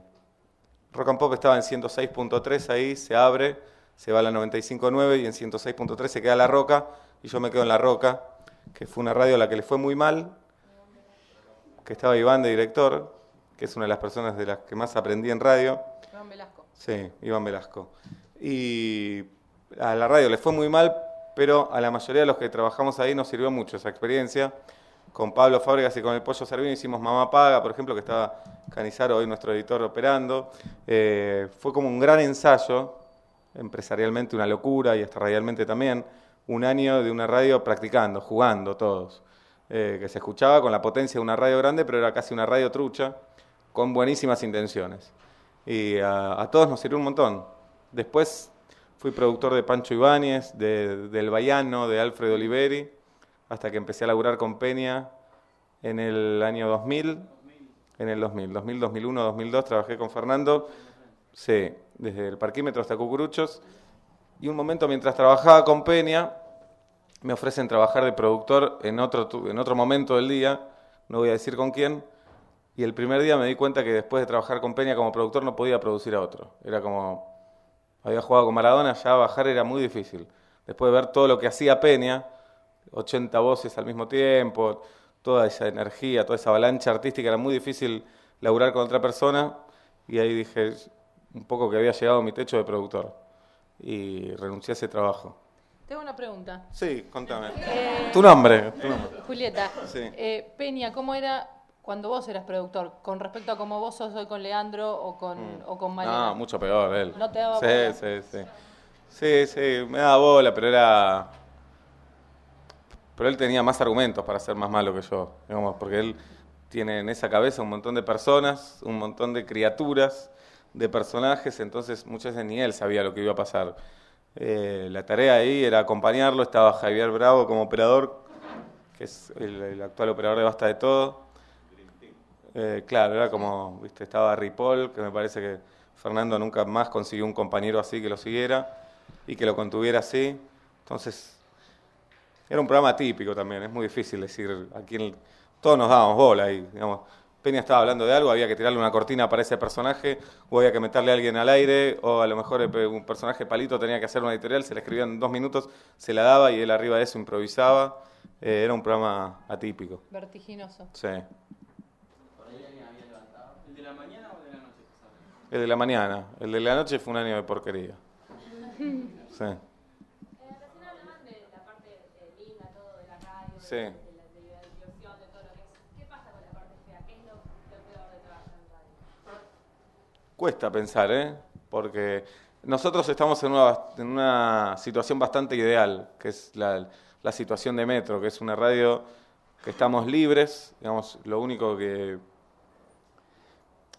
Rock and Pop estaba en 106.3 ahí, se abre, se va a la 95.9 y en 106.3 se queda La Roca y yo me quedo en La Roca, que fue una radio a la que le fue muy mal, que estaba Iván de director, que es una de las personas de las que más aprendí en radio. Iván Velasco. Sí, Iván Velasco. Y a la radio le fue muy mal, pero a la mayoría de los que trabajamos ahí nos sirvió mucho esa experiencia. Con Pablo Fábregas y con el Pollo Servino hicimos Mamá Paga, por ejemplo, que estaba Canizaro, hoy nuestro editor, operando. Eh, fue como un gran ensayo, empresarialmente una locura y hasta radialmente también, un año de una radio practicando, jugando todos. Eh, que se escuchaba con la potencia de una radio grande, pero era casi una radio trucha, con buenísimas intenciones. Y a, todos nos sirvió un montón. Después fui productor de Pancho Ibáñez, de, del Baiano, de Alfredo Oliveri, hasta que empecé a laburar con Peña en el año 2000. En el 2000, 2000, 2001, 2002 trabajé con Fernando, sí, desde el parquímetro hasta Cucuruchos. Y un momento mientras trabajaba con Peña, me ofrecen trabajar de productor en otro, en otro momento del día, no voy a decir con quién, y el primer día me di cuenta que después de trabajar con Peña como productor no podía producir a otro. Era como, había jugado con Maradona, ya bajar era muy difícil. Después de ver todo lo que hacía Peña, 80 voces al mismo tiempo, toda esa energía, toda esa avalancha artística, era muy difícil laburar con otra persona y ahí dije un poco que había llegado a mi techo de productor y renuncié a ese trabajo. Tengo una pregunta. Sí, contame. Eh, Tu nombre. tu nombre. Julieta, Sí. eh, Peña, ¿cómo era cuando vos eras productor? Con respecto a cómo vos sos hoy con Leandro o con, o con Malena. No, mucho peor él. ¿No te daba sí, bola? Sí, sí, sí. Sí, me daba bola, pero era... Pero él tenía más argumentos para ser más malo que yo, digamos, porque él tiene en esa cabeza un montón de personas, un montón de criaturas, de personajes, entonces muchas veces ni él sabía lo que iba a pasar. Eh, la tarea ahí era acompañarlo, estaba Javier Bravo como operador, que es el, actual operador de Basta de Todo. Eh, claro, era como, viste, estaba Ripoll, que me parece que Fernando nunca más consiguió un compañero así que lo siguiera y que lo contuviera así. Entonces, era un programa típico también, es muy difícil decir a quién. Todos nos dábamos bola y, digamos, Peña estaba hablando de algo, había que tirarle una cortina para ese personaje, o había que meterle a alguien al aire, o a lo mejor eh, un personaje palito tenía que hacer una editorial, se le escribía en dos minutos, se la daba y él arriba de eso improvisaba. Eh, era un programa atípico. Vertiginoso. Sí. Por ahí alguien había levantado. ¿El de la mañana o el de la noche? El de la mañana. El de la noche fue un año de porquería. Sí. Eh, recién hablaban de la parte eh, linda, todo de la radio, de, Sí. de la, de la diversión, de todo lo que es. ¿Qué pasa con la parte fea? ¿Qué es lo, lo peor de trabajar en radio? Cuesta pensar, ¿eh? Porque nosotros estamos en una, en una situación bastante ideal, que es la, la situación de Metro, que es una radio que estamos libres, digamos, lo único que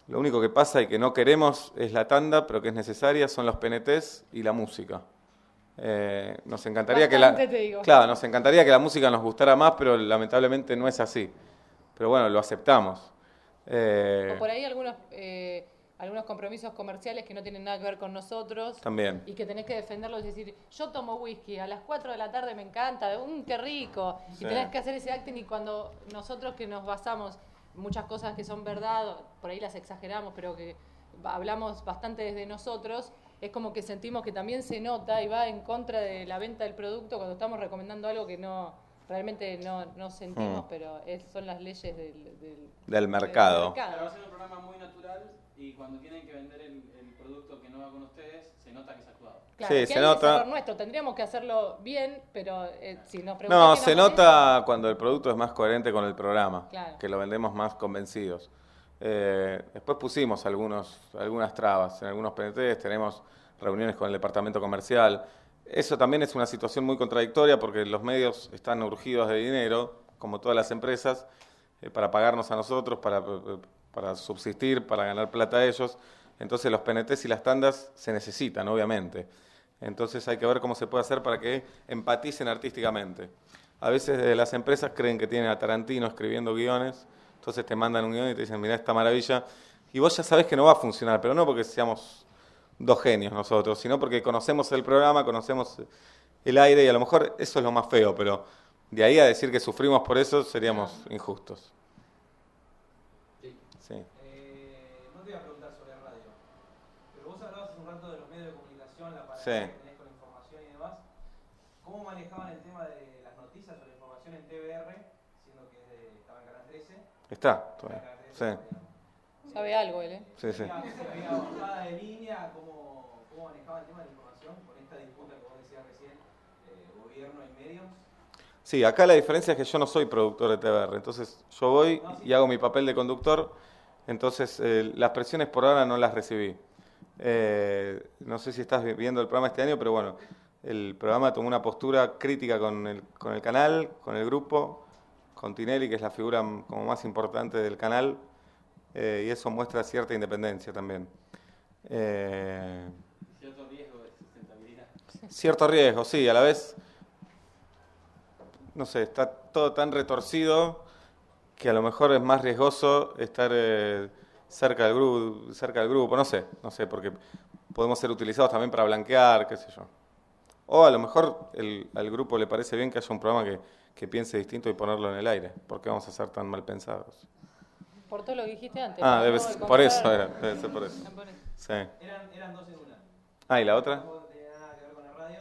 lo único que pasa y que no queremos es la tanda, pero que es necesaria son los PNTs y la música. Eh, nos encantaría que la, Bastante, te digo. claro, nos encantaría que la música nos gustara más, pero lamentablemente no es así. Pero bueno, lo aceptamos. Eh, O por ahí algunos, eh, algunos compromisos comerciales que no tienen nada que ver con nosotros. También. Y que tenés que defenderlos y decir, yo tomo whisky, a las 4 de la tarde me encanta, ¡um, qué rico! Sí. Y tenés que hacer ese acting y cuando nosotros que nos basamos muchas cosas que son verdad, por ahí las exageramos, pero que hablamos bastante desde nosotros, es como que sentimos que también se nota y va en contra de la venta del producto cuando estamos recomendando algo que no realmente no, no sentimos, Mm. pero es- son las leyes del, del- Del mercado. Claro, va a ser un programa muy natural y cuando tienen que vender el, el producto que no va con ustedes, se nota que es actuado. Claro, Sí, que se nota. nuestro. Tendríamos que hacerlo bien, pero eh, si nos preguntan No, se nota cuando el producto es más coherente con el programa, Claro. que lo vendemos más convencidos. Eh, después pusimos algunos, algunas trabas en algunos PNTs, tenemos reuniones con el departamento comercial. Eso también es una situación muy contradictoria porque los medios están urgidos de dinero, como todas las empresas, eh, para pagarnos a nosotros, para, eh, para subsistir, para ganar plata a ellos. Entonces los PNTs y las tandas se necesitan, obviamente. Entonces hay que ver cómo se puede hacer para que empaticen artísticamente. A veces desde las empresas creen que tienen a Tarantino escribiendo guiones, entonces te mandan un guion y te dicen, mira esta maravilla, y vos ya sabés que no va a funcionar, pero no porque seamos dos genios nosotros, sino porque conocemos el programa, conocemos el aire y a lo mejor eso es lo más feo, pero de ahí a decir que sufrimos por eso seríamos injustos. Sí. Sí. Eh, no te iba a preguntar sobre radio, pero vos hablabas hace un rato de los medios de comunicación, la Sí. paradoja que tenés con la información y demás. ¿Cómo manejaban el tema de las noticias o la información en TBR, siendo que es de- estaba en Canal 13? Está, todavía. Canal 13 Sí. Sabe algo él, ¿eh? sí, sí. Había, bajada de línea, ¿cómo, cómo manejaban el tema de la información con esta disputa que vos decías recién, eh, gobierno y medios? Sí, acá la diferencia es que yo no soy productor de TBR, entonces yo voy y hago mi papel de conductor, entonces eh, las presiones por ahora no las recibí. Eh, no sé si estás vi- viendo el programa este año, pero bueno, el programa tomó una postura crítica con el, con el canal, con el grupo, con Tinelli, que es la figura como más importante del canal, eh, y eso muestra cierta independencia también. Eh, Cierto riesgo de sustentabilidad. Cierto riesgo, sí, a la vez, no sé, está todo tan retorcido que a lo mejor es más riesgoso estar eh, cerca, del grupo, cerca del grupo, no sé, no sé, porque podemos ser utilizados también para blanquear, qué sé yo. O a lo mejor el, al grupo le parece bien que haya un programa que, que piense distinto y ponerlo en el aire, porque vamos a ser tan mal pensados. Por todo lo que dijiste antes. Ah, debe ser, por eso era, debe ser por eso. Por. Sí. Eran, eran dos en una. Ah, ¿y la otra? Que ver con la radio.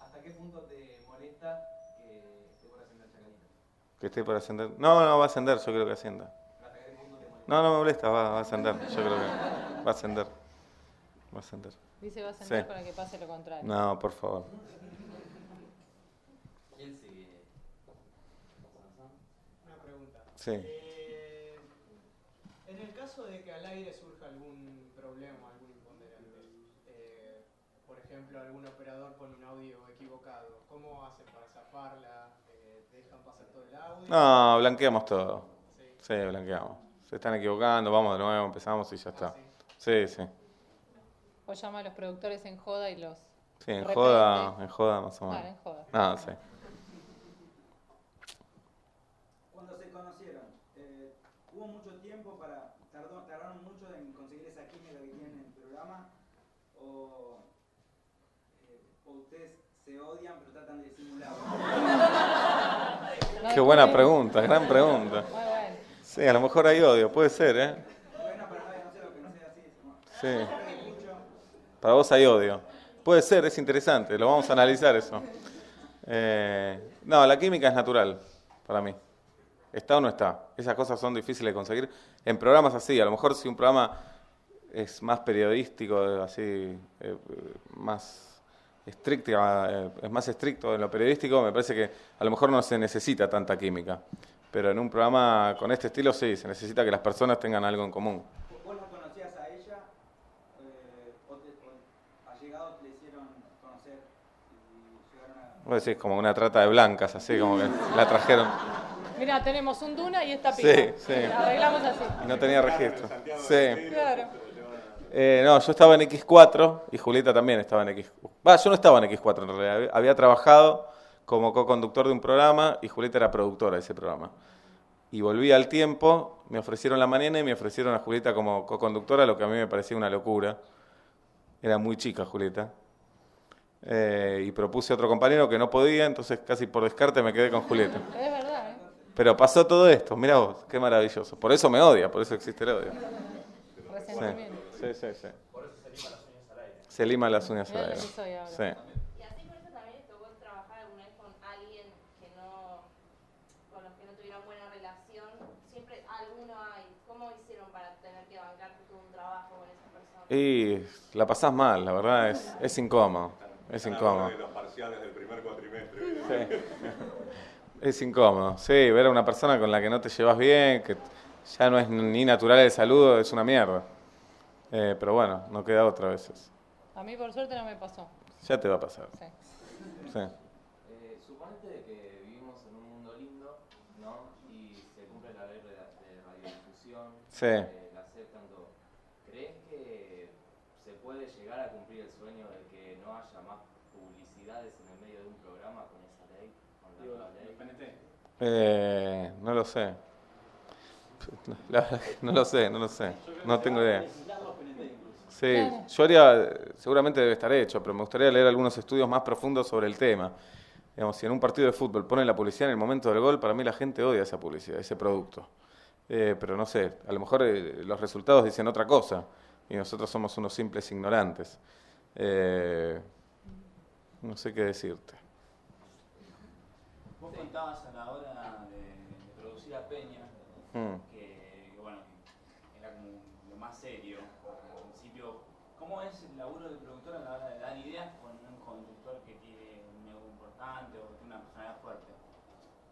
¿Hasta qué punto te molesta que esté por ascender Chacarita? Que esté por ascender. No, no, va a ascender, yo creo que ascienda. No, no me molesta, va, va a ascender. Yo creo que va a ascender. Va a ascender. Dice va a Sí. para que pase lo contrario. No, por favor. ¿Quién sigue? Una pregunta. Sí. Eh, en el caso de que al aire surja algún problema, algún imponderante, eh, por ejemplo, algún operador pone un audio equivocado, ¿cómo hacen para zafarla? Eh, ¿Dejan pasar todo el audio? No, blanqueamos todo. Sí, blanqueamos. Se están equivocando, vamos de nuevo, empezamos y ya está. Sí, sí. O llama a los productores en joda y los. Sí, en joda, en joda más o menos. Claro, en joda. No, sí. Cuando se conocieron, eh, ¿hubo mucho tiempo para, tardó, tardaron mucho en conseguir esa química que tienen en el programa? ¿O, eh, o ustedes se odian pero tratan de disimularlo? Qué buena pregunta, gran pregunta. Sí, a lo mejor hay odio, puede ser, ¿eh? Sí. Para vos hay odio. Puede ser, es interesante, lo vamos a analizar eso. Eh, no, la química es natural para mí. ¿Está o no está? Esas cosas son difíciles de conseguir. En programas así, a lo mejor si un programa es más periodístico, así, eh, más estricto, eh, es más estricto en lo periodístico, me parece que a lo mejor no se necesita tanta química. Pero en un programa con este estilo sí, se necesita que las personas tengan algo en común. ¿Vos la conocías a ella? Eh, o, te, o allegados te la hicieron conocer y llegaron a... Vos decís como una trata de blancas, así como que la trajeron. Mira, tenemos un Duna y esta Sí, piba. sí. Arreglamos así. Y no tenía registro. Sí. Claro. Eh, no, yo estaba en X4 y Julieta también estaba en X. Va, yo no estaba en X4 en realidad. Había- trabajado como co-conductor de un programa y Julieta era productora de ese programa. Y volví al tiempo, me ofrecieron la mañana y me ofrecieron a Julieta como co-conductora, lo que a mí me parecía una locura. Era muy chica Julieta. Eh, y propuse a otro compañero que no podía, entonces casi por descarte me quedé con Julieta. Es verdad, ¿eh? Pero pasó todo esto, mira vos, qué maravilloso. Por eso me odia, por eso existe el odio. Resentimiento. Sí, sí, sí. Se lima las uñas al Mirá el aire. episodio ahora. Sí. Y así por eso también les tocó trabajar alguna vez con alguien que no, con los que no tuvieron buena relación. Siempre alguno hay. ¿Cómo hicieron para tener que bancarte todo un trabajo con esa persona? Y la pasás mal, la verdad, es, es incómodo. Es incómodo. los parciales del primer cuatrimestre. Sí. Es incómodo, sí, ver a una persona con la que no te llevas bien, que ya no es ni natural el saludo, es una mierda. Eh, pero bueno, no queda otra a veces. A mí por suerte no me pasó. Ya te va a pasar. Sí. Sí. Eh, suponete que vivimos en un mundo lindo, ¿no? Y se cumple la ley de, de radiodifusión, Sí. eh, la aceptan todo. ¿Crees que se puede llegar a cumplir el sueño de que no haya más publicidades en el medio de un programa con esa ley? Con la Digo, nueva ley? Eh, no lo sé. La verdad que no lo sé, no lo sé. No tengo idea. Sí, Claro. yo haría, seguramente debe estar hecho, pero me gustaría leer algunos estudios más profundos sobre el tema. Digamos, si en un partido de fútbol ponen la publicidad en el momento del gol, para mí la gente odia esa publicidad, ese producto. Eh, pero no sé, a lo mejor eh, los resultados dicen otra cosa y nosotros somos unos simples ignorantes. Eh, no sé qué decirte. Vos contabas a la hora de, de producir a Peña Mm. que, que, bueno, era como lo más serio al principio. ¿Cómo es el laburo del productor a la hora de dar ideas con un conductor que tiene un ego importante o que tiene una personalidad fuerte?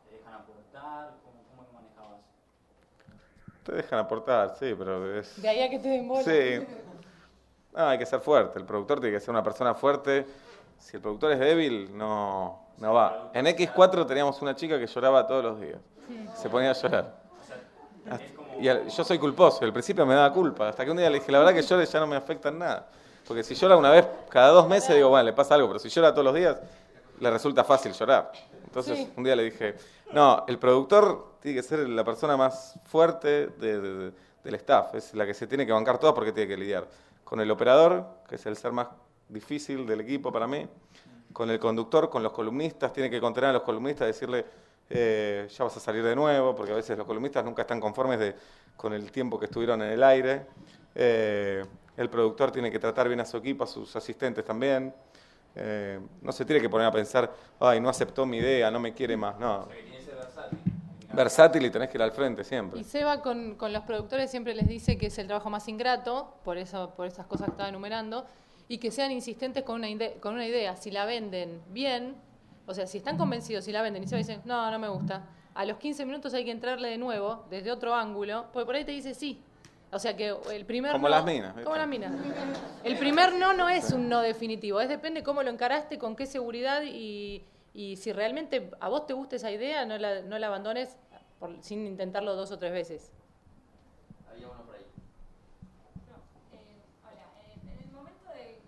¿Te dejan aportar? ¿Cómo, cómo lo manejabas? Te dejan aportar, sí, pero es... De ahí a que te den bola. Sí. No, hay que ser fuerte. El productor tiene que ser una persona fuerte. Si el productor es débil, no, no va. En X4 teníamos una chica que lloraba todos los días. Se ponía a llorar. Hasta- y al- yo soy culposo. Al principio me daba culpa. Hasta que un día le dije, la verdad que llore ya no me afecta en nada. Porque si llora una vez cada dos meses, digo, bueno, le pasa algo. Pero si llora todos los días, le resulta fácil llorar. Entonces Sí. un día le dije, no, el productor tiene que ser la persona más fuerte de- de- de- del staff. Es la que se tiene que bancar toda porque tiene que lidiar con el operador, que es el ser más difícil del equipo para mí, con el conductor, con los columnistas, tiene que contener a los columnistas, decirle, eh, ya vas a salir de nuevo, porque a veces los columnistas nunca están conformes de, con el tiempo que estuvieron en el aire. Eh, el productor tiene que tratar bien a su equipo, a sus asistentes también. Eh, no se tiene que poner a pensar, ay, no aceptó mi idea, no me quiere más. No. Versátil. Versátil y tenés que ir al frente siempre. Y Seba con, con los productores siempre les dice que es el trabajo más ingrato, por eso, por esas cosas que estaba enumerando, y que sean insistentes con una, ide- con una idea. Si la venden bien, o sea, si están convencidos, si la venden y se dicen, no, no me gusta, a los 15 minutos hay que entrarle de nuevo, desde otro ángulo, porque por ahí te dice sí. O sea que el primer Como no- las minas. Como las minas. El primer no no es un no definitivo, es depende cómo lo encaraste, con qué seguridad y, y si realmente a vos te gusta esa idea, no la, no la abandones por- sin intentarlo dos o tres veces. Había uno por ahí. Eh, hola, eh, en el momento de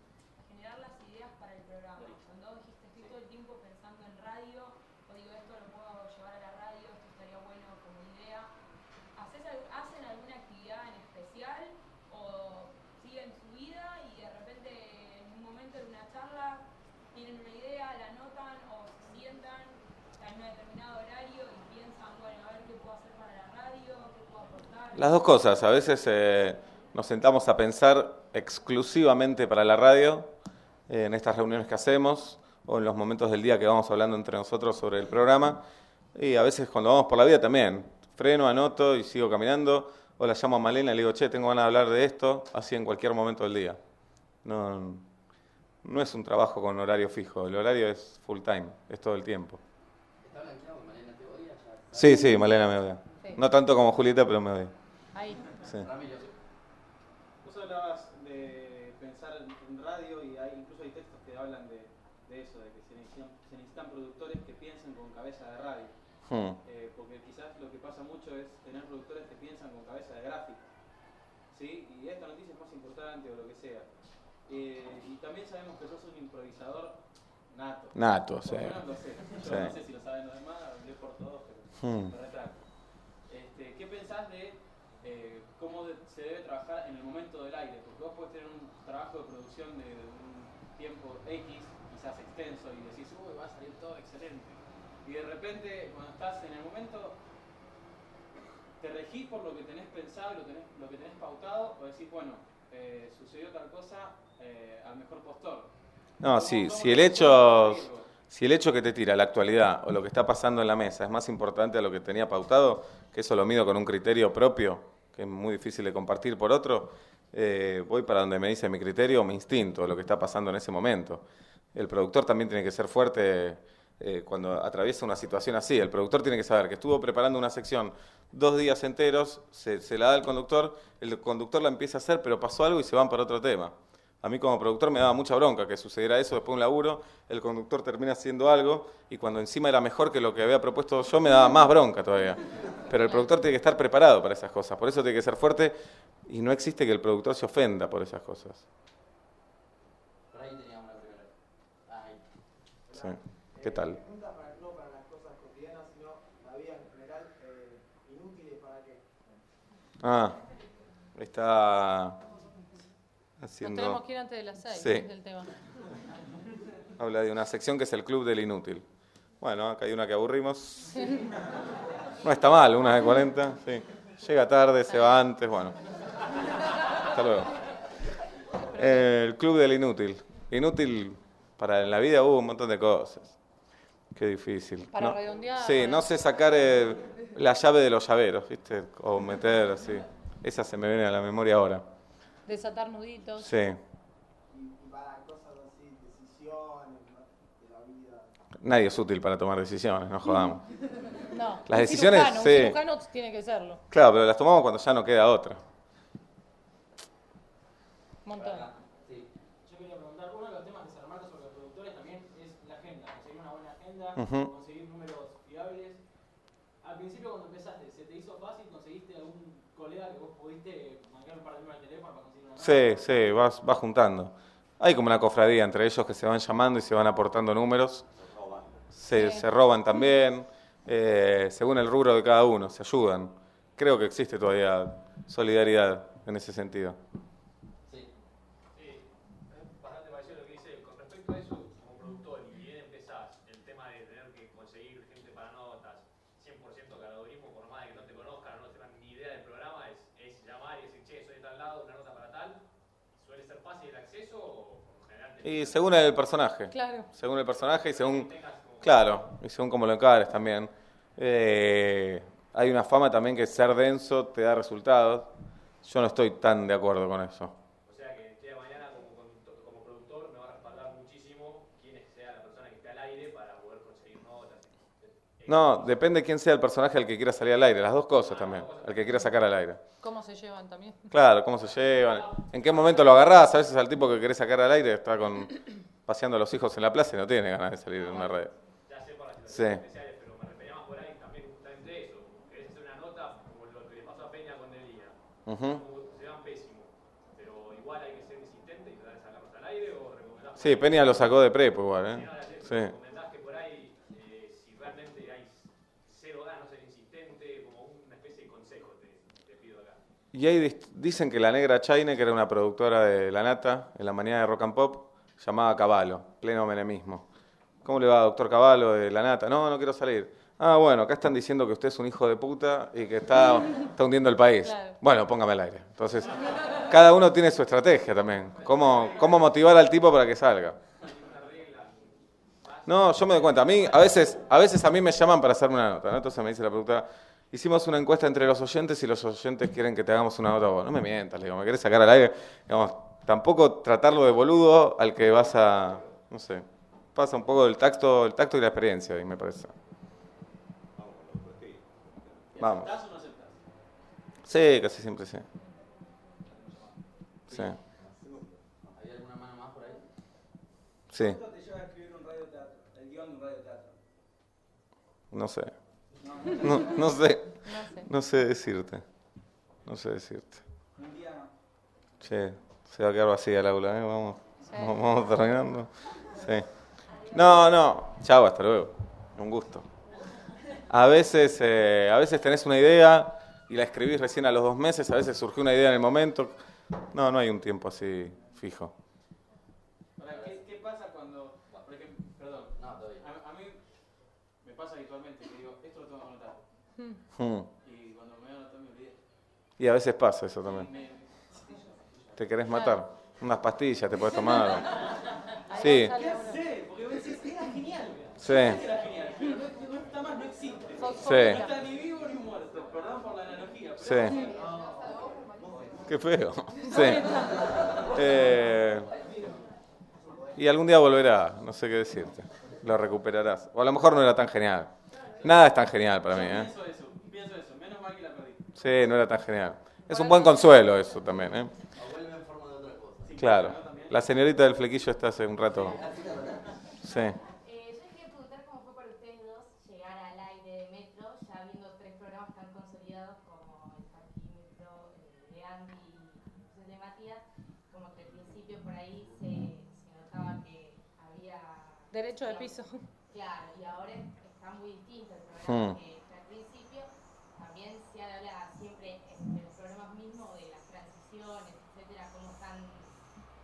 generar las ideas para el programa, cuando vos dijiste estoy todo el tiempo pensando en radio, o digo esto lo puedo llevar a la radio, esto estaría bueno como idea, ¿haces al- ¿hacen alguna actividad en especial o siguen su vida y de repente en un momento de una charla tienen una idea, la anotan o se sientan en un determinado horario y piensan, bueno, a ver qué puedo hacer para la radio, qué puedo aportar? Las dos cosas. A veces eh, nos sentamos a pensar exclusivamente para la radio, eh, en estas reuniones que hacemos, o en los momentos del día que vamos hablando entre nosotros sobre el programa. Y a veces cuando vamos por la vida también. Freno, anoto y sigo caminando. O la llamo a Malena y le digo, che, tengo ganas de hablar de esto, así en cualquier momento del día. No, no es un trabajo con horario fijo, el horario es full time, es todo el tiempo. ¿Está blanqueado Malena te odia? Sí, sí, Malena me odia. Sí. No tanto como Julieta, pero me odia. Sí. Vos hablabas de pensar en radio y hay, incluso hay textos que hablan de, de eso, de que se necesitan, se necesitan productores que piensen con cabeza de radio. Hmm. Eh, porque quizás lo que pasa mucho es tener productores que piensan con cabeza de gráfico. ¿Sí? Y esta noticia es más importante o lo que sea. Eh, y también sabemos que sos un improvisador nato. Nato, sí. lo sé. Yo Sí. no sé si lo saben los demás, hablé por todos, pero Hmm. me retracto. Este, ¿Qué pensás de eh, cómo de- se debe trabajar en el momento del aire? Porque vos podés tener un trabajo de producción de un tiempo X, quizás extenso, y decís, uy, va a salir todo excelente. Y de repente, cuando estás en el momento, te regís por lo que tenés pensado y lo, tenés, lo que tenés pautado, o decís, bueno, eh, sucedió tal cosa eh, al mejor postor. No, sí, si el hecho, si el hecho que te tira la actualidad o lo que está pasando en la mesa es más importante a lo que tenía pautado, que eso lo mido con un criterio propio, que es muy difícil de compartir por otro, eh, voy para donde me dice mi criterio o mi instinto, lo que está pasando en ese momento. El productor también tiene que ser fuerte eh, cuando atraviesa una situación así. El productor tiene que saber que estuvo preparando una sección dos días enteros, se, se la da al conductor, el conductor la empieza a hacer, pero pasó algo y se van para otro tema. A mí como productor me daba mucha bronca que sucediera eso después de un laburo, el conductor termina haciendo algo y cuando encima era mejor que lo que había propuesto yo me daba más bronca todavía. Pero el productor tiene que estar preparado para esas cosas, por eso tiene que ser fuerte y no existe que el productor se ofenda por esas cosas. Por ahí tenía una primera. Ahí. Sí. ¿Qué tal? Pregunta para, no para las cosas cotidianas, sino la vida en general, inútiles para qué. Ah, está Nos haciendo... tenemos que ir antes de las seis, Sí. es el tema. Habla de una sección que es el Club del Inútil. Bueno, acá hay una que aburrimos. No está mal, una de 40. Sí. Llega tarde, se va antes, bueno. Hasta luego. El Club del Inútil. Inútil para en la vida hubo un montón de cosas. Qué difícil. Para No- redondear. Sí, no sé sacar eh, la llave de los llaveros, ¿viste? O meter así. Esa se me viene a la memoria ahora. Desatar nuditos. Sí. Y, y para cosas así, decisiones de la vida. Nadie es útil para tomar decisiones, no jodamos. No. Las un decisiones, cirujano, sí. Un cirujano tiene que serlo. Claro, pero las tomamos cuando ya no queda otra. Un montón. Yo quería preguntar, uno de los temas que se remarca sobre los productores también es la agenda, conseguir una buena agenda, Ujú. conseguir números fiables. Al principio cuando empezaste, ¿se te hizo fácil? ¿Conseguiste algún colega que vos pudiste marcar un par de números de teléfono para conseguir una Sí, sí, vas, vas juntando. Hay como una cofradía entre ellos que se van llamando y se van aportando números. Se, se roban también, eh, según el rubro de cada uno, se ayudan. Creo que existe todavía solidaridad en ese sentido. Sí, bastante parecido a lo que dice. Con respecto a eso, como productor, y bien empezás, el tema de tener que conseguir gente para notas, 100% que algoritmo, por más de que no te conozcan, no tengan ni idea del programa, es, es llamar y decir, che, soy de tal lado, una nota para tal. ¿Suele ser fácil el acceso o por lo general te- Y según el personaje. Claro. Según el personaje y según. Claro, y según cómo lo encares también. Eh, hay una fama también que ser denso te da resultados. Yo no estoy tan de acuerdo con eso. O sea que el día de mañana como, conductor- como productor me va a respaldar muchísimo quién sea la persona que esté al aire para poder conseguir notas. No, depende quién sea el personaje al que quiera salir al aire, las dos cosas también, al que quiera sacar al aire. ¿Cómo se llevan también? Claro, cómo se llevan, en qué momento lo agarrás, a veces al tipo que querés sacar al aire está con paseando a los hijos en la plaza y no tiene ganas de salir en una radio. Ya sé por las Sí. situaciones especiales, pero me refería más por ahí también justamente eso. Querés hacer una nota como lo que le pasó a Peña con Delía. Ujú. Como Se van pésimo. Pero igual hay que ser insistente y tratar de sacarlos al aire o. Sí, Peña lo sacó de prepo igual, ¿eh? Sí. Recomendás que por ahí, eh, si realmente hay cero ganas, no ser insistente, como una especie de consejo te, te pido acá. Y ahí dicen que la negra Chaine, que era una productora de La Nata, en la mañana de Rock and Pop, llamaba Caballo, pleno menemismo. ¿Cómo le va, doctor Caballo de La Nata? No, no quiero salir. Ah, bueno, acá están diciendo que usted es un hijo de puta y que está, está hundiendo el país. Claro. Bueno, póngame al aire. Entonces, cada uno tiene su estrategia también. ¿Cómo, cómo motivar al tipo para que salga? No, yo me doy cuenta. A mí, a veces, a veces a mí me llaman para hacerme una nota, ¿no? Entonces me dice la productora, hicimos una encuesta entre los oyentes y los oyentes quieren que te hagamos una nota vos. No me mientas, le digo, ¿me querés sacar al aire? Digamos, tampoco tratarlo de boludo al que vas a, no sé, pasa un poco el tacto, el tacto y la experiencia, ahí me parece. Vamos. ¿Aceptás o no aceptás? Sí, casi siempre sí. Sí, ¿Hay alguna mano más por ahí? sí, ¿Cuánto te lleva a escribir un radioteatro? El guion de un radioteatro. no sé. No, No, sé. No sé. No sé decirte. No sé decirte. Un día Che, se va a quedar vacía el aula, ¿eh? Vamos, Sí. vamos, vamos terminando. Sí. No, no. Chao, hasta luego. Un gusto. A veces, eh, a veces tenés una idea y la escribís recién a los dos meses, a veces surgió una idea en el momento. No, no hay un tiempo así fijo. ¿qué, qué pasa cuando, por ejemplo, perdón, a, a mí me pasa habitualmente que digo, esto lo tengo que anotar. Hmm. Y cuando me voy a anotar me olvidé. Y a veces pasa eso también. Me- ¿Te querés matar? Unas pastillas te puedes tomar. Sí, ¿Qué hacer? Porque vos decís, era genial. Sí. Era genial, pero no, no está más, no existe. Sí. No está ni vivo ni muerto. Perdón por la analogía. pero- Sí. Qué feo. Sí. Eh, y algún día volverá, no sé qué decirte. Lo recuperarás. O a lo mejor no era tan genial. Nada es tan genial para mí, ¿eh? Pienso eso, pienso eso. Menos mal que la perdí. Sí, no era tan genial. Es un buen consuelo eso también, ¿eh? O vuelve en forma de otra cosa. Claro. La señorita del flequillo está hace un rato. Sí. Derecho de piso. Claro, y ahora está muy distinto el programa Hmm. que, que al principio. También se habla siempre de los programas mismos, de las transiciones, etcétera, cómo están,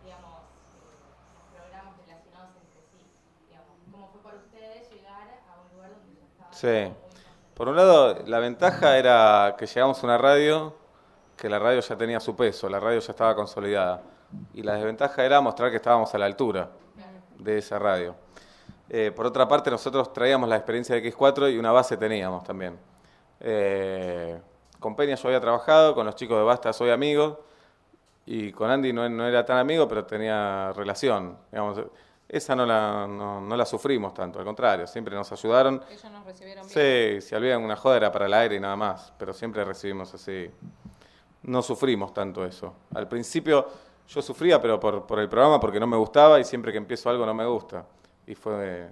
digamos, eh, los programas relacionados entre sí. Digamos, cómo fue para ustedes llegar a un lugar donde ya estaba Sí. Por un lado, la ventaja era que llegamos a una radio, que la radio ya tenía su peso, la radio ya estaba consolidada. Y la desventaja era mostrar que estábamos a la altura de esa radio. Eh, por otra parte, nosotros traíamos la experiencia de X4 y una base teníamos también. Eh, con Peña yo había trabajado, con los chicos de Basta soy amigo, y con Andy no, no era tan amigo, pero tenía relación. Digamos, esa no la, no, no la sufrimos tanto, al contrario, siempre nos ayudaron. Ellos nos recibieron bien. Sí, si había una joda era para el aire y nada más, pero siempre recibimos así. No sufrimos tanto eso. Al principio yo sufría, pero por, por el programa, porque no me gustaba y siempre que empiezo algo no me gusta. Y fue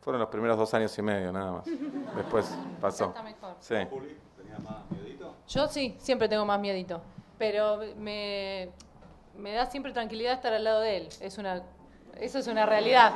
fueron los primeros dos años y medio, nada más. Después pasó. Está mejor. Sí. Juli, ¿tenías más miedito? Yo sí, siempre tengo más miedito. Pero me, me da siempre tranquilidad estar al lado de él. Es una, eso es una realidad.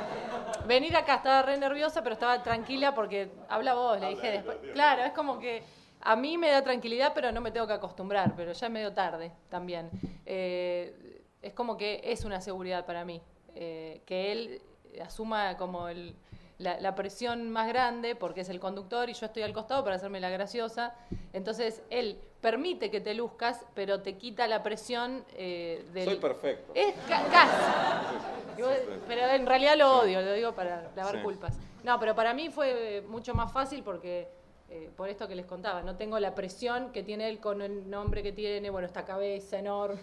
Venir acá estaba re nerviosa, pero estaba tranquila porque habla vos, le dije después. Claro, es como que a mí me da tranquilidad, pero no me tengo que acostumbrar, pero ya es medio tarde también. Eh, es como que es una seguridad para mí. eh, que él asuma como el, la, la presión más grande porque es el conductor y yo estoy al costado para hacerme la graciosa. Entonces él permite que te luzcas, pero te quita la presión eh, del... Soy perfecto. Es ca- casi. Pero en realidad lo odio, lo digo para lavar Sí. culpas. No, pero para mí fue mucho más fácil porque eh, por esto que les contaba, no tengo la presión que tiene él con el nombre que tiene, bueno, esta cabeza enorme,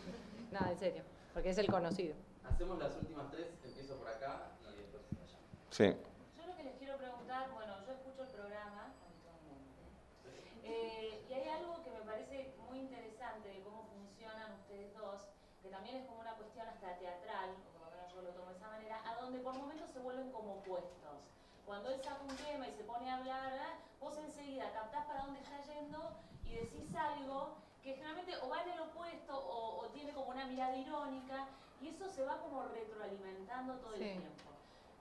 nada, en serio, porque es el conocido. Hacemos las últimas tres, empiezo por acá y después allá. Sí. Yo lo que les quiero preguntar, bueno, yo escucho el programa habitualmente, eh, y hay algo que me parece muy interesante de cómo funcionan ustedes dos, que también es como una cuestión hasta teatral, o por lo menos yo lo tomo de esa manera, a donde por momentos se vuelven como opuestos. Cuando él saca un tema y se pone a hablar, vos enseguida captás para dónde está yendo y decís algo que generalmente o va en el opuesto o, o tiene como una mirada irónica y eso se va como retroalimentando todo Sí. el tiempo.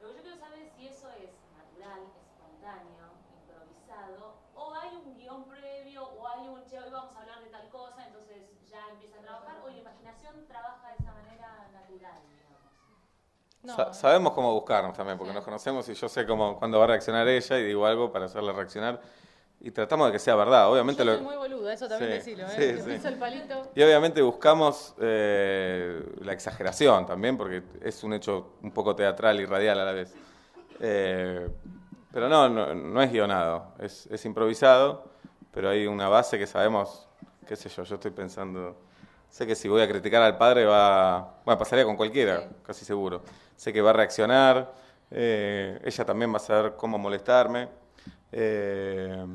Lo que yo quiero saber es si eso es natural, espontáneo, improvisado, o hay un guion previo, o hay un, che, hoy vamos a hablar de tal cosa, entonces ya empieza a trabajar, o la imaginación trabaja de esa manera natural, digamos. Sa- sabemos cómo buscarnos también, porque nos conocemos y yo sé cómo, cuándo va a reaccionar ella y digo algo para hacerla reaccionar. Y tratamos de que sea verdad. Obviamente Yo lo- soy muy boluda, eso también Sí, decilo, ¿eh? sí, Que sí. piso el palito. Y obviamente buscamos eh, la exageración también, porque es un hecho un poco teatral y radial a la vez. Eh, pero no, no, no es guionado, es, es improvisado, pero hay una base que sabemos, qué sé yo, yo estoy pensando, sé que si voy a criticar al padre va, bueno, pasaría con cualquiera, casi seguro. Sé que va a reaccionar, eh, ella también va a saber cómo molestarme. Eh,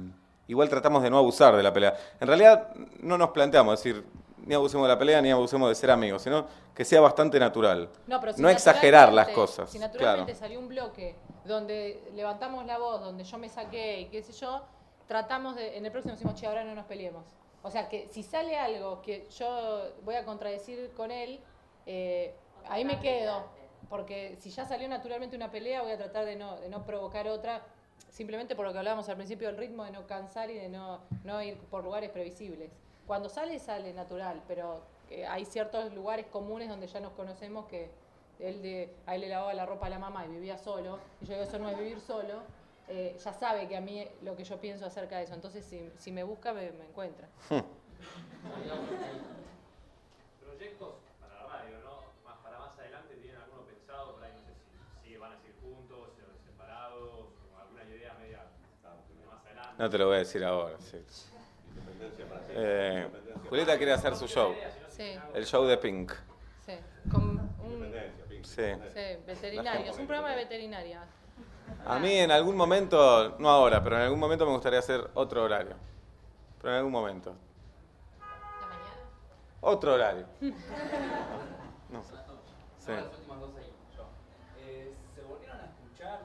igual tratamos de no abusar de la pelea. En realidad no nos planteamos decir ni abusemos de la pelea ni abusemos de ser amigos, sino que sea bastante natural. No, pero si exagerar las cosas. Si claro. naturalmente salió un bloque donde levantamos la voz, donde yo me saqué y qué sé yo, tratamos de, en el próximo decimos, che, ahora no nos peleemos. O sea, que si sale algo que yo voy a contradecir con él, eh, ahí me quedo. Porque si ya salió naturalmente una pelea, voy a tratar de no, de no provocar otra, simplemente por lo que hablábamos al principio del ritmo, de no cansar y de no, no ir por lugares previsibles. Cuando sale, sale natural, pero eh, hay ciertos lugares comunes donde ya nos conocemos que él de, a él le lavaba la ropa a la mamá y vivía solo, y yo digo, eso no es vivir solo, eh, ya sabe que a mí lo que yo pienso acerca de eso, entonces si, si me busca me, me encuentra. Proyectos para la radio, ¿no? Más para más adelante, ¿tienen alguno pensado? Por ahí no sé si, si van a seguir juntos, o separados, o alguna idea media más adelante. No te lo voy a decir ahora, sí. Eh, Julieta quiere hacer su show. Sí. El show de Pink. Sí, con un Sí. sí, veterinario, es un programa de veterinaria. A mí en algún momento, no ahora, pero en algún momento me gustaría hacer otro horario. Pero en algún momento. Otro horario. No sé. Sí. Ahora las últimas dos ahí. Eh, ¿Se volvieron a escuchar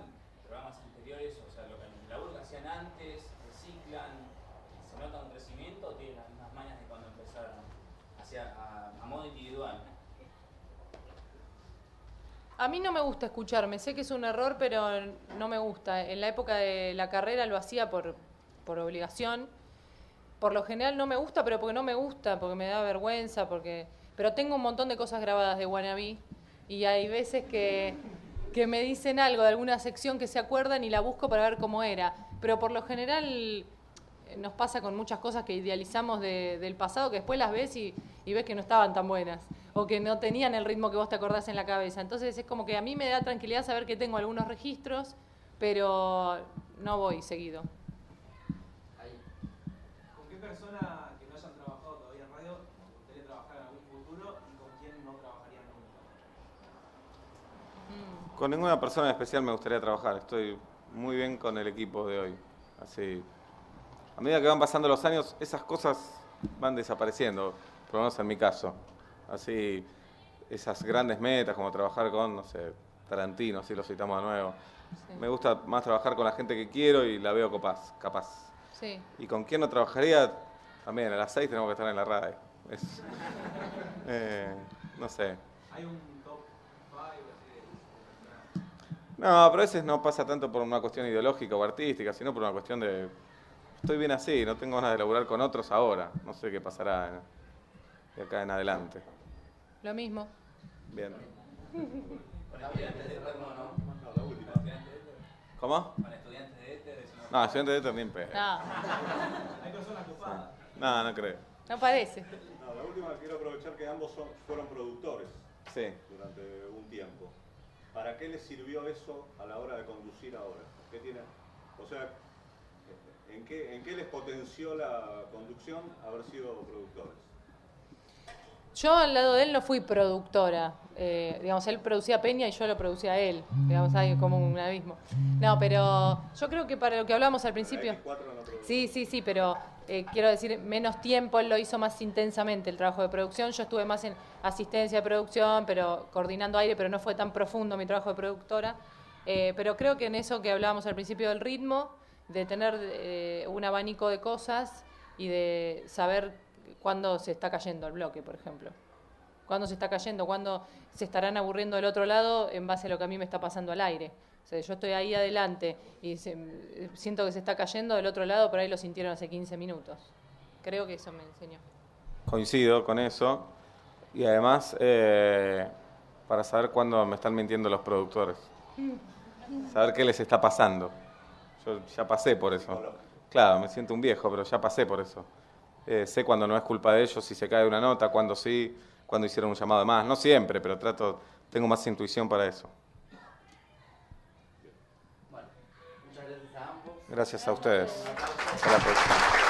programas anteriores? O sea, lo que el laburo que hacían antes, reciclan, se nota un crecimiento o tienen las mismas mañas de cuando empezaron a, modo individual? A mí no me gusta escucharme, sé que es un error, pero no me gusta. En la época de la carrera lo hacía por, por obligación. Por lo general no me gusta, pero porque no me gusta, porque me da vergüenza, porque... Pero tengo un montón de cosas grabadas de Wannabe y hay veces que, que me dicen algo de alguna sección que se acuerdan y la busco para ver cómo era. Pero por lo general nos pasa con muchas cosas que idealizamos de- del pasado que después las ves y, y ves que no estaban tan buenas o que no tenían el ritmo que vos te acordás en la cabeza. Entonces es como que a mí me da tranquilidad saber que tengo algunos registros, pero no voy seguido. ¿Con qué persona que no hayan trabajado todavía en radio gustaría trabajar en algún futuro y con quién no trabajarían nunca? Con ninguna persona en especial me gustaría trabajar. Estoy muy bien con el equipo de hoy. Así, a medida que van pasando los años, esas cosas van desapareciendo, por lo menos en mi caso. Así, esas grandes metas como trabajar con, no sé, Tarantino, así lo citamos de nuevo. Sí. Me gusta más trabajar con la gente que quiero y la veo capaz. capaz. Sí. ¿Y con quién no trabajaría? También, a las 6 tenemos que estar en la radio. Es- eh, no sé. ¿Hay un top 5 así de personas? No, pero a veces no pasa tanto por una cuestión ideológica o artística, sino por una cuestión de. Estoy bien así, no tengo ganas de laburar con otros ahora. No sé qué pasará de acá en adelante. Lo mismo. Bien. ¿Con estudiantes de ETER no, no? ¿Cómo? ¿Con estudiantes de No, estudiante de esto también pega. No, Hay personas copadas. No, no creo. no parece. No, la última quiero aprovechar que ambos son- fueron productores Sí. durante un tiempo. ¿Para qué les sirvió eso a la hora de conducir ahora? ¿Qué tiene? O sea, ¿en qué, ¿En qué les potenció la conducción haber sido productores? Yo al lado de él no fui productora. Eh, digamos, él producía Peña y yo lo producía a él. Digamos, hay como un abismo. No, pero yo creo que para lo que hablamos al principio. Sí, sí, sí, pero eh, quiero decir, menos tiempo, él lo hizo más intensamente el trabajo de producción. Yo estuve más en asistencia de producción, pero coordinando aire, pero no fue tan profundo mi trabajo de productora. Eh, pero creo que en eso que hablábamos al principio del ritmo, de tener un abanico de cosas y de saber cuándo se está cayendo el bloque, por ejemplo. Cuándo se está cayendo, cuándo se estarán aburriendo del otro lado en base a lo que a mí me está pasando al aire. O sea, yo estoy ahí adelante y se- siento que se está cayendo del otro lado, por ahí lo sintieron hace 15 minutos. Creo que eso me enseñó. Coincido con eso. Y además, eh, para saber cuándo me están mintiendo los productores. Saber qué les está pasando. Yo ya pasé por eso. Claro, me siento un viejo, pero ya pasé por eso. Eh, sé cuando no es culpa de ellos, si se cae una nota, cuando sí, cuando hicieron un llamado de más. No siempre, pero trato, tengo más intuición para eso. Bueno, muchas gracias a ambos. Gracias a ustedes. Hasta la próxima.